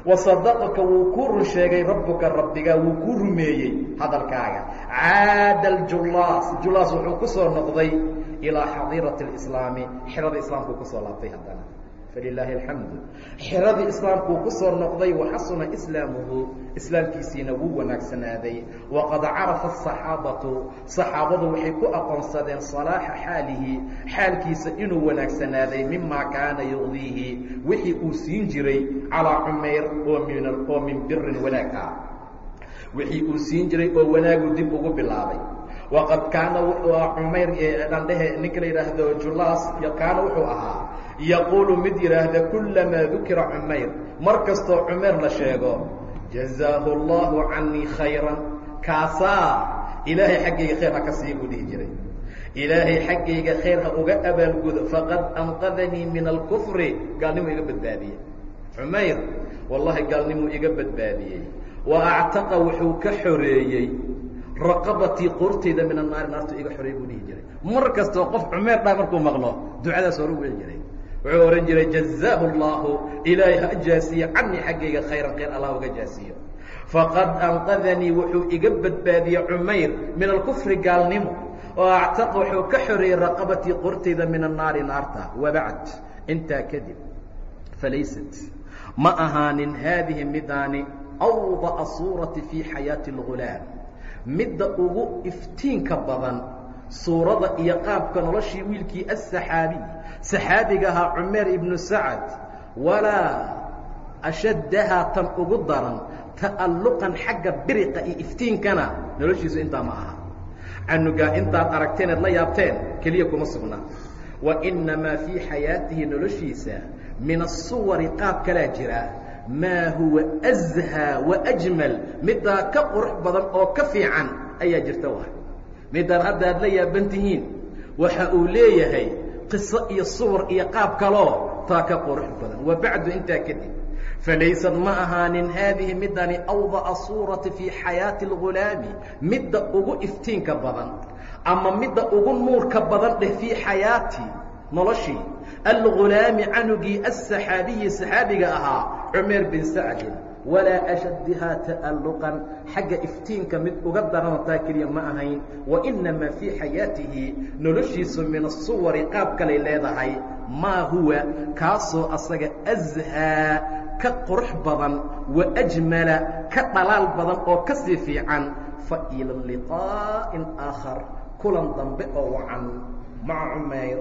[SPEAKER 1] Wasadaqaka wuu ku run sheegay rabbuka rabbigaa wuu ku rumeeyey hadalkaaga. Caada aljulaas julaas wuxuu ku soo noqday ilaa xadiirati اlislaami xerada islaamkuu ku soo laabtay haddana falilaahi alxamdu. Xeradii islaamkuu ku soo noqday waxasuna islaamuhu islaamkiisiina wuu wanaagsanaaday waqad carafa asaxaabatu saxaabadu waxay ku aqoonsadeen salaaxa xaalihi xaalkiisa inuu wanaagsanaaday mimaa kaana yuqdiihi wixii uu siin jiray calaa cumayr oo min birin wanaag ah wixii uu siin jiray oo wanaagu dib ugu bilaabay waqad kaana cumayr dhandhehe ninka la yidhaahdo julaas kaana wuxuu ahaa yaquulu mid yidhaahda kulamaa dukira cumayr mar kastoo cumayr la sheego jazaahu اllahu canii khayran kaasaa ilaahay xaggayga khayr ha ka sii buu dhihi jiray ilaahay xaggayga khayr ha uga abaalgudo faqad anqadanii min alkufri gaalnimuu iga badbaadiyey cumayr wallahi gaalnimuu iga badbaadiyey wa actaqa wuxuu ka xoreeyey raqabatii qoorteyda min annaari naartu iga xoreey buu dhihi jiray. Mar kastoo qof cumeer dhaa markuu maqlo ducadaas hore u jiray. Wuxuu ohan jiray jazaahu اllahu ilaahay ha jaasiye canii xaggayga khayran khayr allah uga jaasiyo. Faqad anqadanii wuxuu iga badbaadiyey cumayr min alkufri gaalnimo oo actaq wuxuu ka xoreeyey raqabatii qortayda min annaari naarta. Wabacd intaa kadib falaysat ma ahaanin haadihi midaani awda'a suurati fii xayaati اlgulaam midda ugu iftiinka badan suurada iyo qaabka noloshii wiilkii aلsaxaabiy saxaabiga ahaa cumeer ibnu sacad walaa ashaddahaa tan ugu daran ta'alluqan xagga biriqa iyo iftiinkana. Noloshiisu intaa ma aha. Canugaa intaad aragteen eed la yaabteen keliya kuma sugna. Wa innamaa fii xayaatihi noloshiisa min asuwari qaab kalaa jira maa huwa azhaa wa ajmal. Middaa ka qurux badan oo ka fiican ayaa jirta wa midaan hadda la yaaban tihiin waxa uu leeyahay qiso iyo suwar iyo qaab kaloo taa ka qurux badan. Wa bacdu intaa kadib falaysad ma ahaanin haadihi midani awda'a suurati fii xayaati اlgulaami midda ugu iftiinka badan ama midda ugu nuurka badan dheh fii xayaati noloshii algulaami canugii aلsaxaabiyi saxaabiga ahaa cumeer bin sacdin walaa ashaddihaa ta'alluqan xagga iftiinka mid uga darana taa keliya ma ahayn wainamaa fii xayaatihi noloshiisu min asuwari qaab kalay leedahay maa huwa kaasoo asaga azhaa ka qurux badan wa ajmala ka dhalaal badan oo ka sii fiican fa ila liqaa'in aakhar kulan dambe oo wacan maca cumayr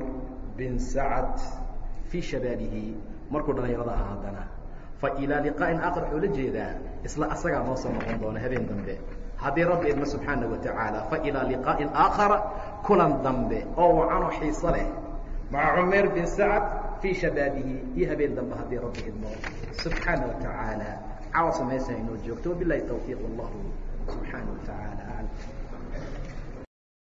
[SPEAKER 1] bin sacad fii shabaabihi. Markuu dhallinyarada ahaa haddana. Fa ilaa liqaa'in aakhar wuxuu la jeedaa isla asagaa noo soo noqon doona habeen dambe. Haddii rabbi idma subxaana wa tacaala fa ilaa liqaa'in aakhara kulan dambe oo wacanoo xiiso leh. Maca cumayr bin sacad fii shabaabihi iyo habeen dambe haddii rabbi idmo subxaana wa tacaala. Cawa samaysa inoo joogto wabilahi tawfiiq wallahu subxaana wa tacaala. aclam